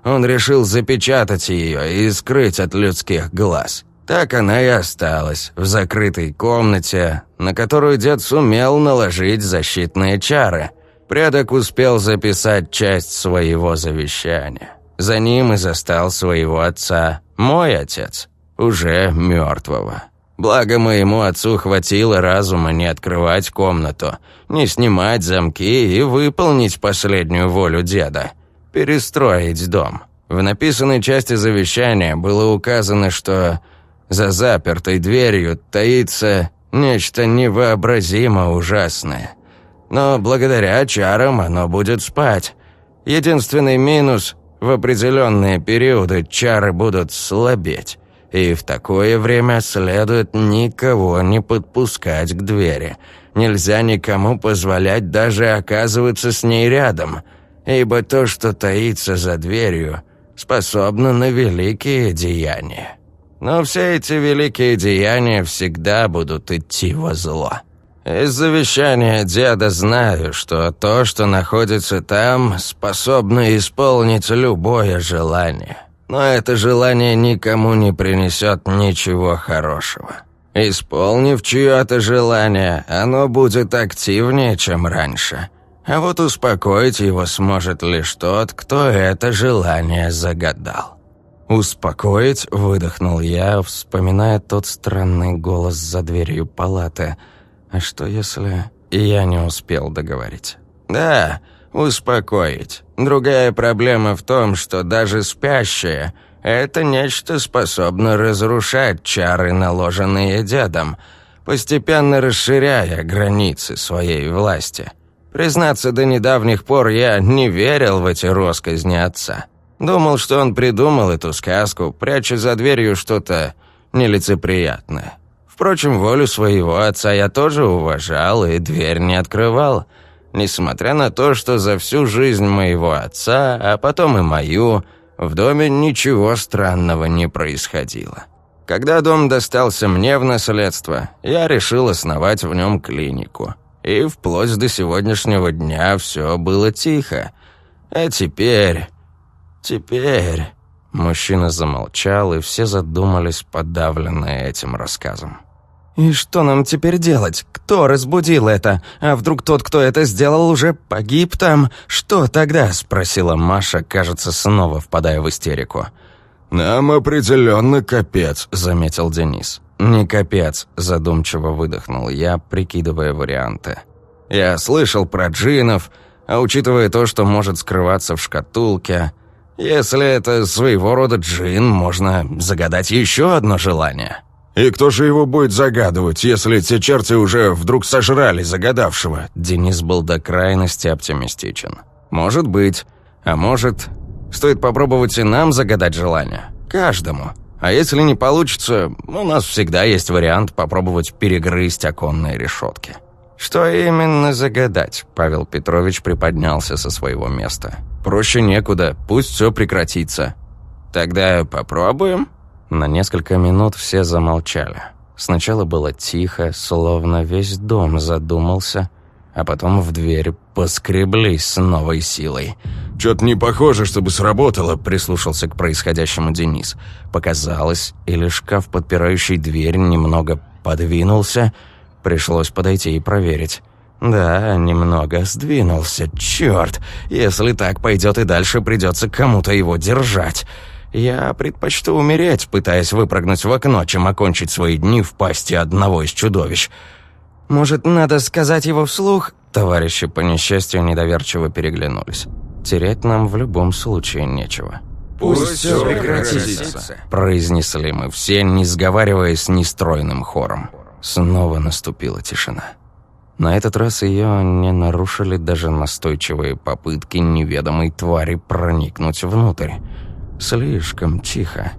Speaker 2: Он решил запечатать ее и скрыть от людских глаз. Так она и осталась в закрытой комнате, на которую дед сумел наложить защитные чары. Предок успел записать часть своего завещания. За ним и застал своего отца, мой отец, уже мертвого. Благо моему отцу хватило разума не открывать комнату, не снимать замки и выполнить последнюю волю деда – перестроить дом. В написанной части завещания было указано, что за запертой дверью таится нечто невообразимо ужасное. Но благодаря чарам оно будет спать. Единственный минус – в определенные периоды чары будут слабеть. И в такое время следует никого не подпускать к двери. Нельзя никому позволять даже оказываться с ней рядом, ибо то, что таится за дверью, способно на великие деяния. Но все эти великие деяния всегда будут идти во зло. Из завещания деда знаю, что то, что находится там, способно исполнить любое желание. Но это желание никому не принесет ничего хорошего. Исполнив чье-то желание, оно будет активнее, чем раньше. А вот успокоить его сможет лишь тот, кто это желание загадал. «Успокоить?» – выдохнул я, вспоминая тот странный голос за дверью палаты. «А что если...» Я не успел договорить. «Да, успокоить. Другая проблема в том, что даже спящее — это нечто способно разрушать чары, наложенные дедом, постепенно расширяя границы своей власти. Признаться, до недавних пор я не верил в эти росказни отца. Думал, что он придумал эту сказку, пряча за дверью что-то нелицеприятное. Впрочем, волю своего отца я тоже уважал и дверь не открывал — Несмотря на то, что за всю жизнь моего отца, а потом и мою, в доме ничего странного не происходило. Когда дом достался мне в наследство, я решил основать в нем клинику. И вплоть до сегодняшнего дня все было тихо. А теперь... теперь... Мужчина замолчал, и все задумались, подавленные этим рассказом. «И что нам теперь делать? Кто разбудил это? А вдруг тот, кто это сделал, уже погиб там? Что тогда?» — спросила Маша, кажется, снова впадая в истерику.
Speaker 4: «Нам определенно капец», —
Speaker 2: заметил Денис. «Не капец», — задумчиво выдохнул я, прикидывая варианты. «Я слышал про джинов, а учитывая то, что может скрываться в шкатулке, если это своего рода джин, можно загадать еще одно желание».
Speaker 4: «И кто же его будет загадывать, если те черти уже вдруг сожрали загадавшего?»
Speaker 2: Денис был до крайности оптимистичен. «Может быть. А может, стоит попробовать и нам загадать желание? Каждому. А если не получится, у нас всегда есть вариант попробовать перегрызть оконные решетки». «Что именно загадать?» Павел Петрович приподнялся со своего места. «Проще некуда, пусть все прекратится». «Тогда попробуем?» На несколько минут все замолчали. Сначала было тихо, словно весь дом задумался, а потом в дверь поскреблись с новой силой.
Speaker 4: «Чё-то не похоже, чтобы сработало», —
Speaker 2: прислушался к происходящему Денис. Показалось, или шкаф, подпирающий дверь, немного подвинулся. Пришлось подойти и проверить. Да, немного сдвинулся, чёрт. Если так пойдет и дальше, придется кому-то его держать. Я предпочту умереть, пытаясь выпрыгнуть в окно, чем окончить свои дни в пасти одного из чудовищ. Может, надо сказать его вслух? Товарищи по несчастью недоверчиво переглянулись. Терять нам в любом случае нечего.
Speaker 4: «Пусть все прекратится», —
Speaker 2: произнесли мы все, не сговариваясь нестройным хором. Снова наступила тишина. На этот раз ее не нарушили даже настойчивые попытки неведомой твари проникнуть внутрь. Слишком тихо.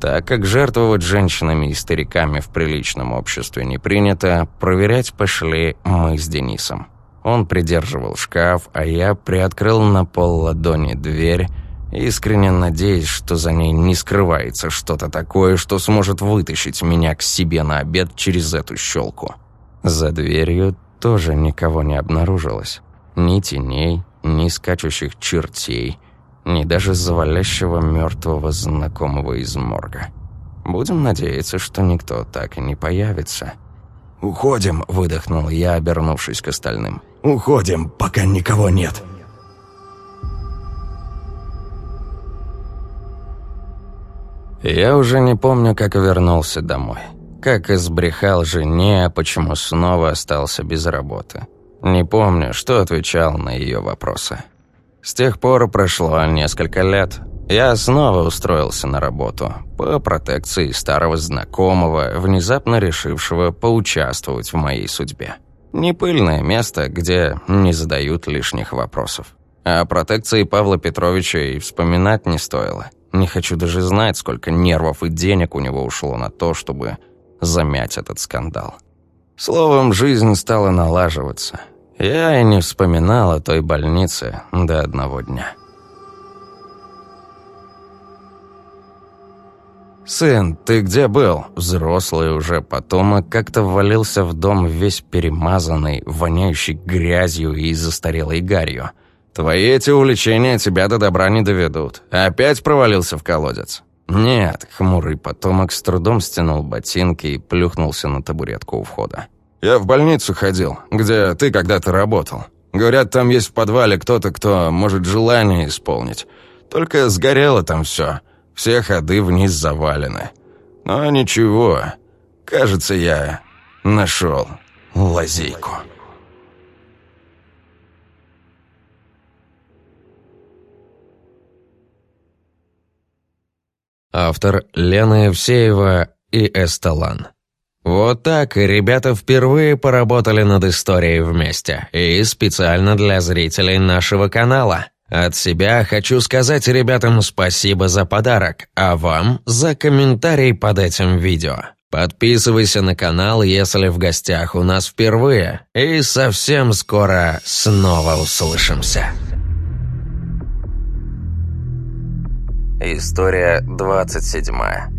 Speaker 2: Так как жертвовать женщинами и стариками в приличном обществе не принято, проверять пошли мы с Денисом. Он придерживал шкаф, а я приоткрыл на пол ладони дверь, искренне надеясь, что за ней не скрывается что-то такое, что сможет вытащить меня к себе на обед через эту щелку. За дверью тоже никого не обнаружилось. Ни теней, ни скачущих чертей, ни даже завалящего мертвого знакомого из морга. Будем надеяться, что никто так и не появится. «Уходим», — выдохнул я, обернувшись к остальным.
Speaker 4: «Уходим, пока никого нет».
Speaker 2: Я уже не помню, как вернулся домой. Как избрехал жене, а почему снова остался без работы. Не помню, что отвечал на ее вопросы. С тех пор прошло несколько лет. Я снова устроился на работу по протекции старого знакомого, внезапно решившего поучаствовать в моей судьбе. Не пыльное место, где не задают лишних вопросов. О протекции Павла Петровича и вспоминать не стоило. Не хочу даже знать, сколько нервов и денег у него ушло на то, чтобы замять этот скандал. Словом, жизнь стала налаживаться – я и не вспоминал о той больнице до одного дня. «Сын, ты где был?» Взрослый уже потомок как-то ввалился в дом весь перемазанный, воняющий грязью и застарелой гарью. «Твои эти увлечения тебя до добра не доведут. Опять провалился в колодец?» «Нет», — хмурый потомок с трудом стянул ботинки и плюхнулся на табуретку у входа.
Speaker 4: «Я в больницу ходил, где ты когда-то работал. Говорят, там есть в подвале кто-то, кто может желание исполнить. Только сгорело там все. Все ходы вниз завалены. Но ничего. Кажется, я нашел лазейку».
Speaker 2: Автор Лена Евсеева и Эсталан. Вот так ребята впервые поработали над историей вместе. И специально для зрителей нашего канала. От себя хочу сказать ребятам спасибо за подарок, а вам за комментарий под этим видео. Подписывайся на канал, если в гостях у нас впервые, и совсем скоро снова услышимся. История 27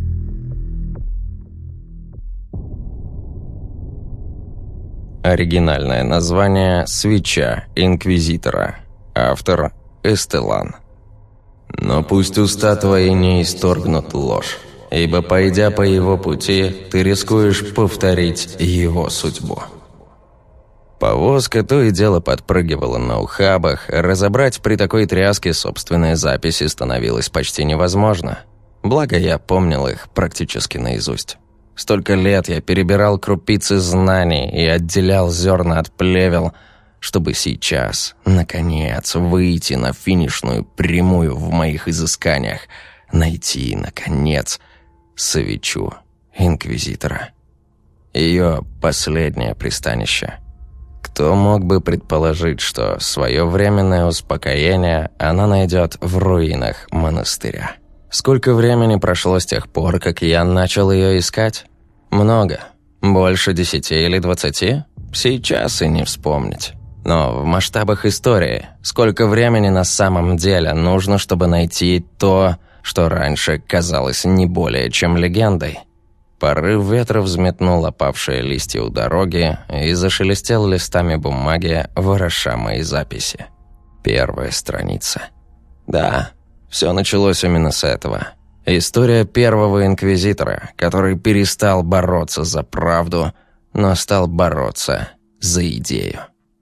Speaker 2: Оригинальное название «Свеча Инквизитора». Автор Эстелан. «Но пусть уста твои не исторгнут ложь, ибо, пойдя по его пути, ты рискуешь повторить его судьбу». Повозка то и дело подпрыгивала на ухабах, разобрать при такой тряске собственные записи становилось почти невозможно. Благо, я помнил их практически наизусть. Столько лет я перебирал крупицы знаний и отделял зерна от плевел, чтобы сейчас, наконец, выйти на финишную прямую в моих изысканиях, найти, наконец, свечу Инквизитора. Ее последнее пристанище — кто мог бы предположить, что свое временное успокоение она найдет в руинах монастыря? Сколько времени прошло с тех пор, как я начал ее искать? Много. Больше десяти или двадцати? Сейчас и не вспомнить. Но в масштабах истории, сколько времени на самом деле нужно, чтобы найти то, что раньше казалось не более чем легендой? Порыв ветра взметнул опавшие листья у дороги и зашелестел листами бумаги, вороша мои записи. Первая страница. Да, все началось именно с этого. История первого инквизитора, который перестал бороться за правду, но стал бороться за идею.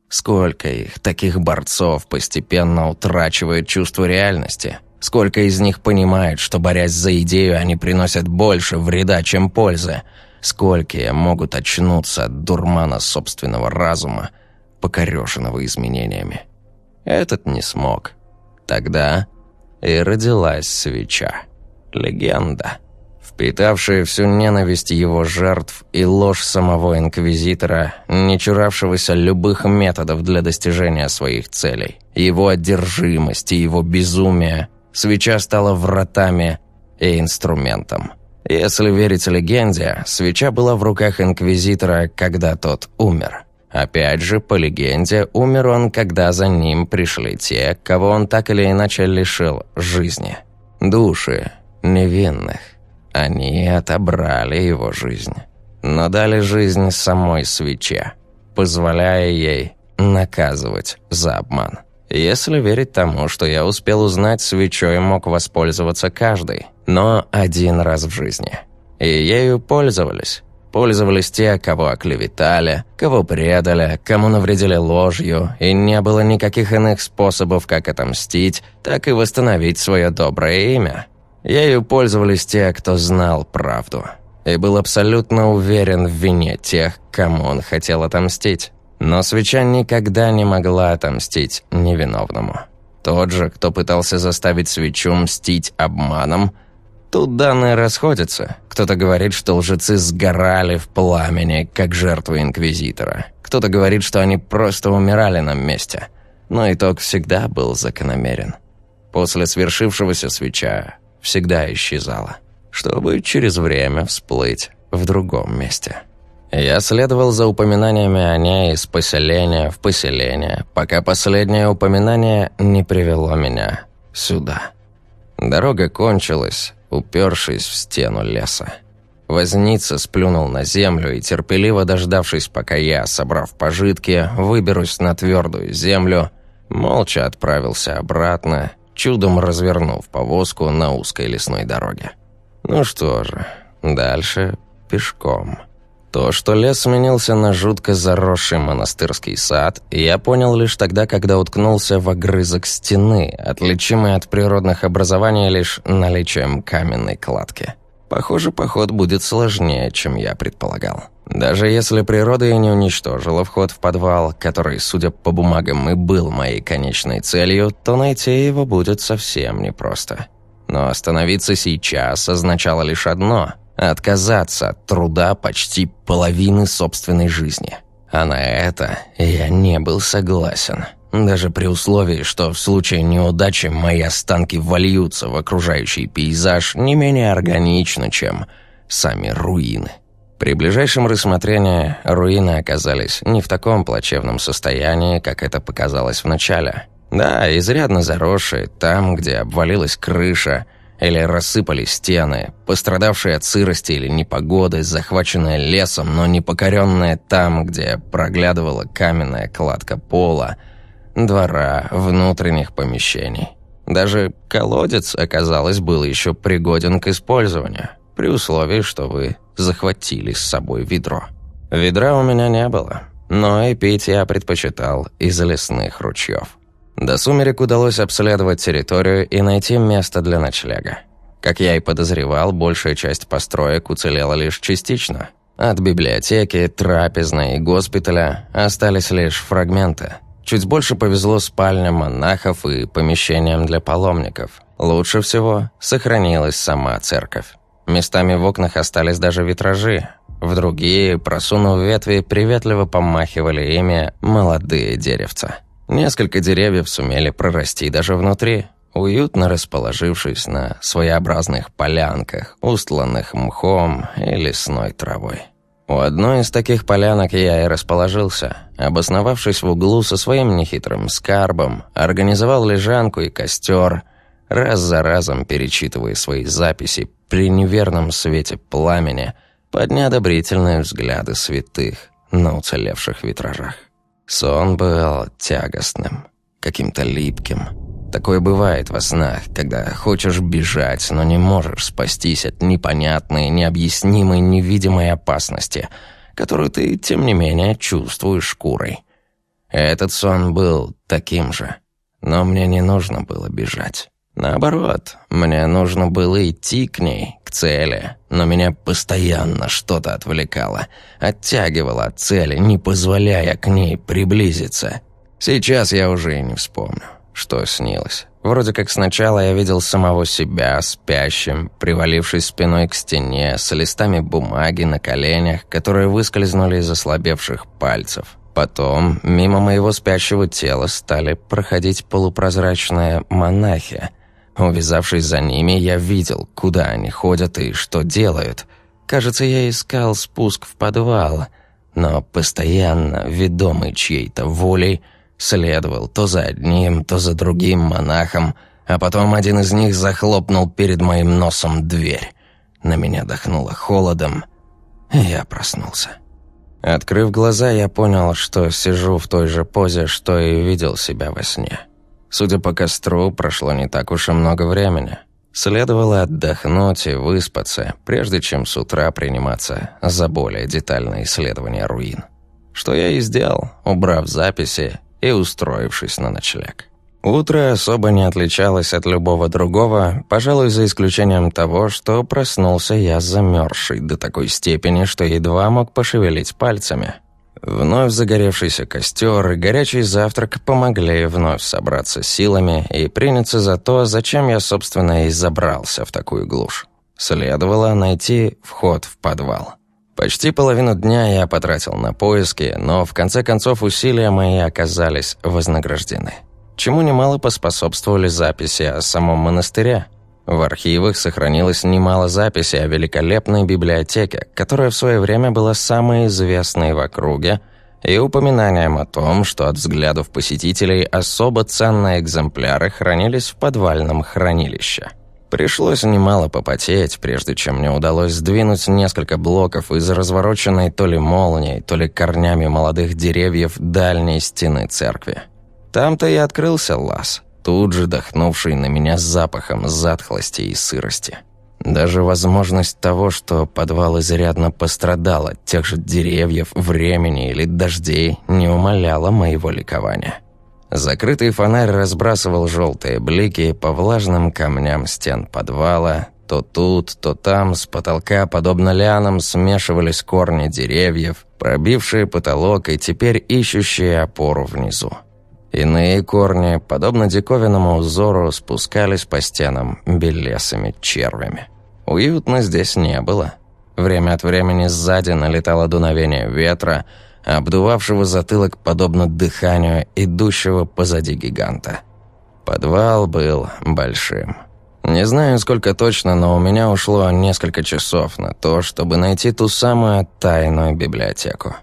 Speaker 2: Сколько их, таких борцов, постепенно утрачивает чувство реальности – Сколько из них понимает, что, борясь за идею, они приносят больше вреда, чем пользы? Сколько могут очнуться от дурмана собственного разума, покореженного изменениями? Этот не смог. Тогда и родилась свеча. Легенда. Впитавшая всю ненависть его жертв и ложь самого Инквизитора, не чуравшегося любых методов для достижения своих целей. Его одержимость и его безумие свеча стала вратами и инструментом. Если верить легенде, свеча была в руках Инквизитора, когда тот умер. Опять же, по легенде, умер он, когда за ним пришли те, кого он так или иначе лишил жизни. Души невинных. Они отобрали его жизнь. Но дали жизнь самой свече, позволяя ей наказывать за обман. Если верить тому, что я успел узнать, свечой мог воспользоваться каждый, но один раз в жизни. И ею пользовались. Пользовались те, кого оклеветали, кого предали, кому навредили ложью, и не было никаких иных способов как отомстить, так и восстановить свое доброе имя. Ею пользовались те, кто знал правду, и был абсолютно уверен в вине тех, кому он хотел отомстить. Но свеча никогда не могла отомстить невиновному. Тот же, кто пытался заставить свечу мстить обманом, тут данные расходятся. Кто-то говорит, что лжецы сгорали в пламени, как жертвы Инквизитора. Кто-то говорит, что они просто умирали на месте. Но итог всегда был закономерен. После свершившегося свеча всегда исчезала, чтобы через время всплыть в другом месте. Я следовал за упоминаниями о ней из поселения в поселение, пока последнее упоминание не привело меня сюда. Дорога кончилась, упершись в стену леса. Возница сплюнул на землю и, терпеливо дождавшись, пока я, собрав пожитки, выберусь на твердую землю, молча отправился обратно, чудом развернув повозку на узкой лесной дороге. Ну что же, дальше пешком. То, что лес сменился на жутко заросший монастырский сад, я понял лишь тогда, когда уткнулся в огрызок стены, отличимый от природных образований лишь наличием каменной кладки. Похоже, поход будет сложнее, чем я предполагал. Даже если природа и не уничтожила вход в подвал, который, судя по бумагам, и был моей конечной целью, то найти его будет совсем непросто. Но остановиться сейчас означало лишь одно – отказаться от труда почти половины собственной жизни. А на это я не был согласен. Даже при условии, что в случае неудачи мои останки вольются в окружающий пейзаж не менее органично, чем сами руины. При ближайшем рассмотрении руины оказались не в таком плачевном состоянии, как это показалось в начале. Да, изрядно заросшие, там, где обвалилась крыша или рассыпались стены, пострадавшие от сырости или непогоды, захваченные лесом, но не покоренные там, где проглядывала каменная кладка пола, двора, внутренних помещений. Даже колодец, оказалось, был еще пригоден к использованию, при условии, что вы захватили с собой ведро. Ведра у меня не было, но и пить я предпочитал из лесных ручьев. До сумерек удалось обследовать территорию и найти место для ночлега. Как я и подозревал, большая часть построек уцелела лишь частично. От библиотеки, трапезной и госпиталя остались лишь фрагменты. Чуть больше повезло спальням монахов и помещениям для паломников. Лучше всего сохранилась сама церковь. Местами в окнах остались даже витражи. В другие, просунув ветви, приветливо помахивали ими молодые деревца. Несколько деревьев сумели прорасти даже внутри, уютно расположившись на своеобразных полянках, устланных мхом и лесной травой. У одной из таких полянок я и расположился, обосновавшись в углу со своим нехитрым скарбом, организовал лежанку и костер, раз за разом перечитывая свои записи при неверном свете пламени под неодобрительные взгляды святых на уцелевших витражах. Сон был тягостным, каким-то липким. Такое бывает во снах, когда хочешь бежать, но не можешь спастись от непонятной, необъяснимой, невидимой опасности, которую ты, тем не менее, чувствуешь шкурой. Этот сон был таким же, но мне не нужно было бежать. Наоборот, мне нужно было идти к ней, к цели, но меня постоянно что-то отвлекало, оттягивало от цели, не позволяя к ней приблизиться. Сейчас я уже и не вспомню, что снилось. Вроде как сначала я видел самого себя спящим, привалившись спиной к стене, с листами бумаги на коленях, которые выскользнули из ослабевших пальцев. Потом мимо моего спящего тела стали проходить полупрозрачные монахи – Увязавшись за ними, я видел, куда они ходят и что делают. Кажется, я искал спуск в подвал, но постоянно, ведомый чьей-то волей, следовал то за одним, то за другим монахом, а потом один из них захлопнул перед моим носом дверь. На меня дохнуло холодом, и я проснулся. Открыв глаза, я понял, что сижу в той же позе, что и видел себя во сне. Судя по костру, прошло не так уж и много времени. Следовало отдохнуть и выспаться, прежде чем с утра приниматься за более детальное исследование руин. Что я и сделал, убрав записи и устроившись на ночлег. Утро особо не отличалось от любого другого, пожалуй, за исключением того, что проснулся я замерзший до такой степени, что едва мог пошевелить пальцами – Вновь загоревшийся костер и горячий завтрак помогли вновь собраться силами и приняться за то, зачем я, собственно, и забрался в такую глушь. Следовало найти вход в подвал. Почти половину дня я потратил на поиски, но в конце концов усилия мои оказались вознаграждены. Чему немало поспособствовали записи о самом монастыре. В архивах сохранилось немало записей о великолепной библиотеке, которая в свое время была самой известной в округе, и упоминанием о том, что от взглядов посетителей особо ценные экземпляры хранились в подвальном хранилище. Пришлось немало попотеть, прежде чем мне удалось сдвинуть несколько блоков из развороченной то ли молнией, то ли корнями молодых деревьев дальней стены церкви. Там-то и открылся лаз тут же дохнувший на меня запахом затхлости и сырости. Даже возможность того, что подвал изрядно пострадал от тех же деревьев, времени или дождей, не умаляла моего ликования. Закрытый фонарь разбрасывал желтые блики по влажным камням стен подвала. То тут, то там с потолка, подобно лианам, смешивались корни деревьев, пробившие потолок и теперь ищущие опору внизу. Иные корни, подобно диковинному узору, спускались по стенам белесыми червями. Уютно здесь не было. Время от времени сзади налетало дуновение ветра, обдувавшего затылок подобно дыханию идущего позади гиганта. Подвал был большим. Не знаю, сколько точно, но у меня ушло несколько часов на то, чтобы найти ту самую тайную библиотеку.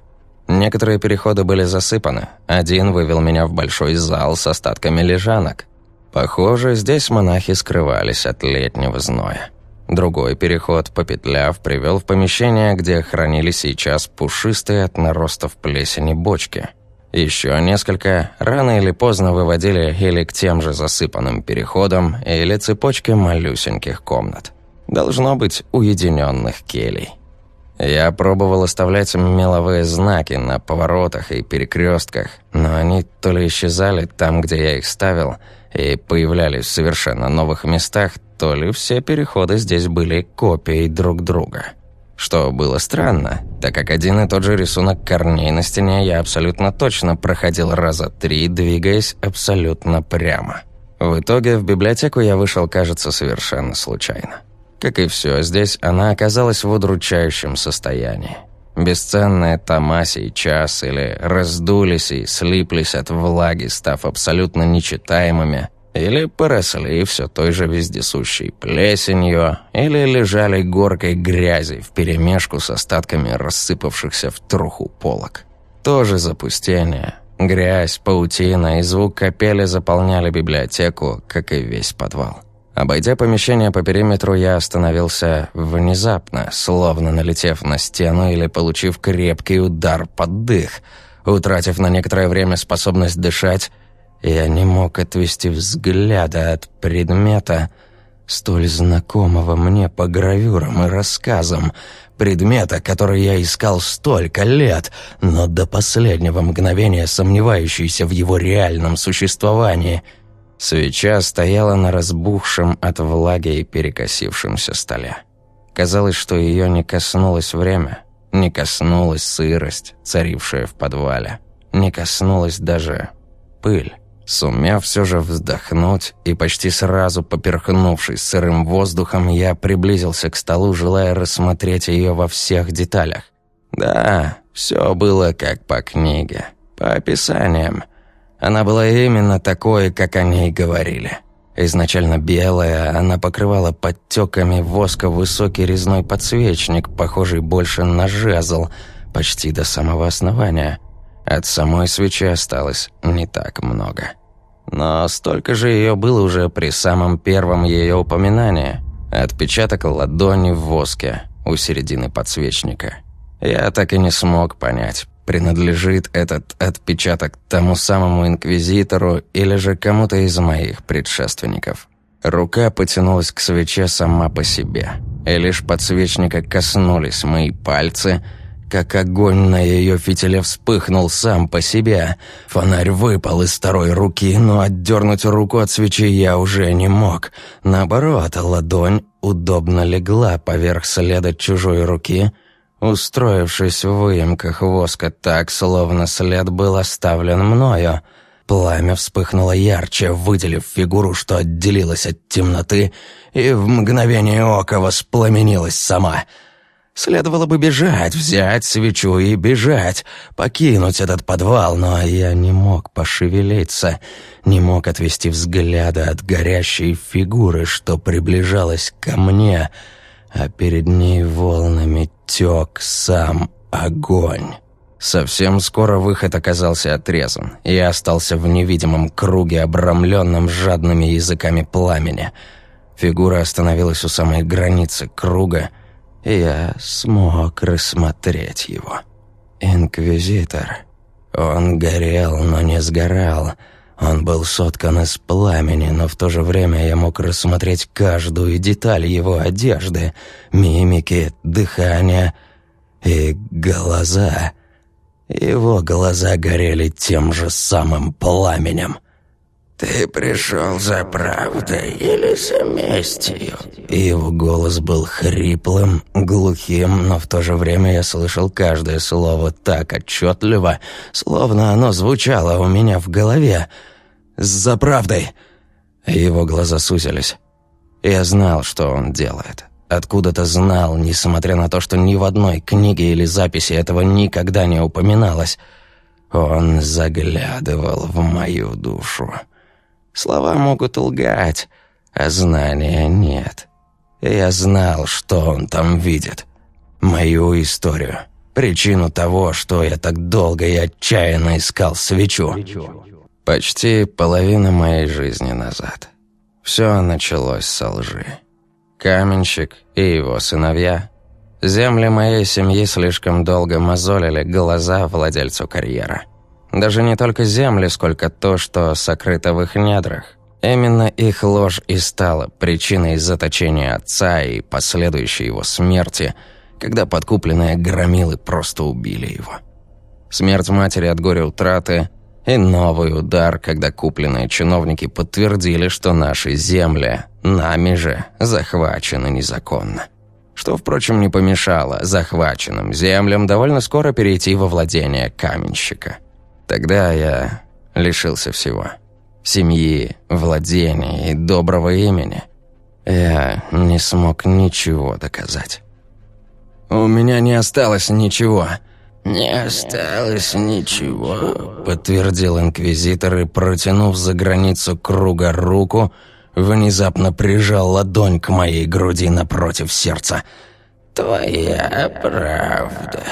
Speaker 2: Некоторые переходы были засыпаны. Один вывел меня в большой зал с остатками лежанок. Похоже, здесь монахи скрывались от летнего зноя. Другой переход, попетляв, привел в помещение, где хранили сейчас пушистые от наростов плесени бочки. Еще несколько рано или поздно выводили или к тем же засыпанным переходам, или цепочке малюсеньких комнат. Должно быть уединенных келей. Я пробовал оставлять меловые знаки на поворотах и перекрестках, но они то ли исчезали там, где я их ставил, и появлялись в совершенно новых местах, то ли все переходы здесь были копией друг друга. Что было странно, так как один и тот же рисунок корней на стене я абсолютно точно проходил раза три, двигаясь абсолютно прямо. В итоге в библиотеку я вышел, кажется, совершенно случайно. Как и все здесь, она оказалась в удручающем состоянии. Бесценные тома сейчас или раздулись и слиплись от влаги, став абсолютно нечитаемыми, или поросли все той же вездесущей плесенью, или лежали горкой грязи вперемешку с остатками рассыпавшихся в труху полок. Тоже запустение. Грязь, паутина и звук капели заполняли библиотеку, как и весь подвал. Обойдя помещение по периметру, я остановился внезапно, словно налетев на стену или получив крепкий удар под дых. Утратив на некоторое время способность дышать, я не мог отвести взгляда от предмета, столь знакомого мне по гравюрам и рассказам, предмета, который я искал столько лет, но до последнего мгновения сомневающийся в его реальном существовании — Свеча стояла на разбухшем от влаги и перекосившемся столе. Казалось, что ее не коснулось время, не коснулась сырость, царившая в подвале, не коснулась даже пыль. Сумев все же вздохнуть и почти сразу поперхнувшись сырым воздухом, я приблизился к столу, желая рассмотреть ее во всех деталях. Да, все было как по книге, по описаниям, она была именно такой, как о ней говорили. Изначально белая, она покрывала подтеками воска высокий резной подсвечник, похожий больше на жезл, почти до самого основания. От самой свечи осталось не так много. Но столько же ее было уже при самом первом ее упоминании. Отпечаток ладони в воске у середины подсвечника. Я так и не смог понять, принадлежит этот отпечаток тому самому инквизитору или же кому-то из моих предшественников. Рука потянулась к свече сама по себе, и лишь подсвечника коснулись мои пальцы, как огонь на ее фитиле вспыхнул сам по себе. Фонарь выпал из второй руки, но отдернуть руку от свечи я уже не мог. Наоборот, ладонь удобно легла поверх следа чужой руки — устроившись в выемках воска так, словно след был оставлен мною. Пламя вспыхнуло ярче, выделив фигуру, что отделилась от темноты, и в мгновение ока воспламенилась сама. Следовало бы бежать, взять свечу и бежать, покинуть этот подвал, но я не мог пошевелиться, не мог отвести взгляда от горящей фигуры, что приближалась ко мне — а перед ней волнами тек сам огонь. Совсем скоро выход оказался отрезан, и я остался в невидимом круге, обрамленном жадными языками пламени. Фигура остановилась у самой границы круга, и я смог рассмотреть его. Инквизитор. Он горел, но не сгорал — он был соткан из пламени, но в то же время я мог рассмотреть каждую деталь его одежды, мимики, дыхания и глаза. Его глаза горели тем же самым пламенем. «Ты пришел за правдой или за местью?» Его голос был хриплым, глухим, но в то же время я слышал каждое слово так отчетливо, словно оно звучало у меня в голове. «За правдой!» Его глаза сузились. Я знал, что он делает. Откуда-то знал, несмотря на то, что ни в одной книге или записи этого никогда не упоминалось. Он заглядывал в мою душу. Слова могут лгать, а знания нет. Я знал, что он там видит. Мою историю. Причину того, что я так долго и отчаянно искал свечу. Почти половина моей жизни назад. Все началось со лжи. Каменщик и его сыновья. Земли моей семьи слишком долго мозолили глаза владельцу карьера. Даже не только земли, сколько то, что сокрыто в их недрах. Именно их ложь и стала причиной заточения отца и последующей его смерти, когда подкупленные громилы просто убили его. Смерть матери от горя утраты и новый удар, когда купленные чиновники подтвердили, что наши земли, нами же, захвачены незаконно. Что, впрочем, не помешало захваченным землям довольно скоро перейти во владение каменщика – Тогда я лишился всего. Семьи, владений и доброго имени. Я не смог ничего доказать. «У меня не осталось ничего».
Speaker 6: «Не осталось ничего», —
Speaker 2: подтвердил инквизитор и, протянув за границу круга руку, внезапно прижал ладонь к моей груди напротив сердца.
Speaker 6: «Твоя правда».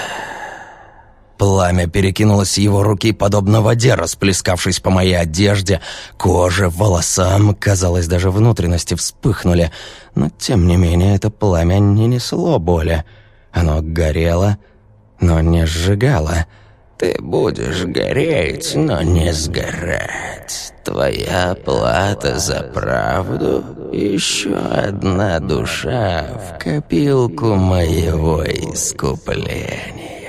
Speaker 2: Пламя перекинулось его руки, подобно воде, расплескавшись по моей одежде, коже, волосам, казалось, даже внутренности вспыхнули. Но, тем не менее, это пламя не несло боли. Оно горело, но не сжигало.
Speaker 6: «Ты будешь гореть, но не сгорать. Твоя плата за правду — еще одна душа в копилку моего искупления».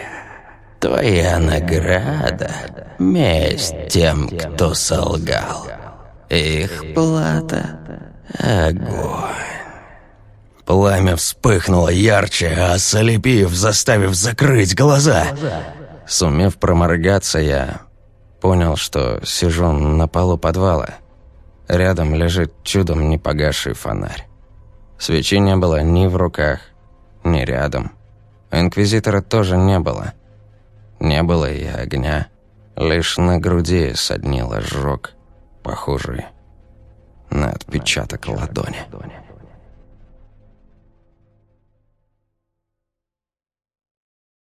Speaker 6: Твоя награда — месть тем, кто солгал. Их плата — огонь.
Speaker 2: Пламя вспыхнуло ярче, ослепив, заставив закрыть глаза. Сумев проморгаться, я понял, что сижу на полу подвала. Рядом лежит чудом не погасший фонарь. Свечи не было ни в руках, ни рядом. Инквизитора тоже не было. Не было и огня. Лишь на груди соднил ожог, похожий на отпечаток ладони.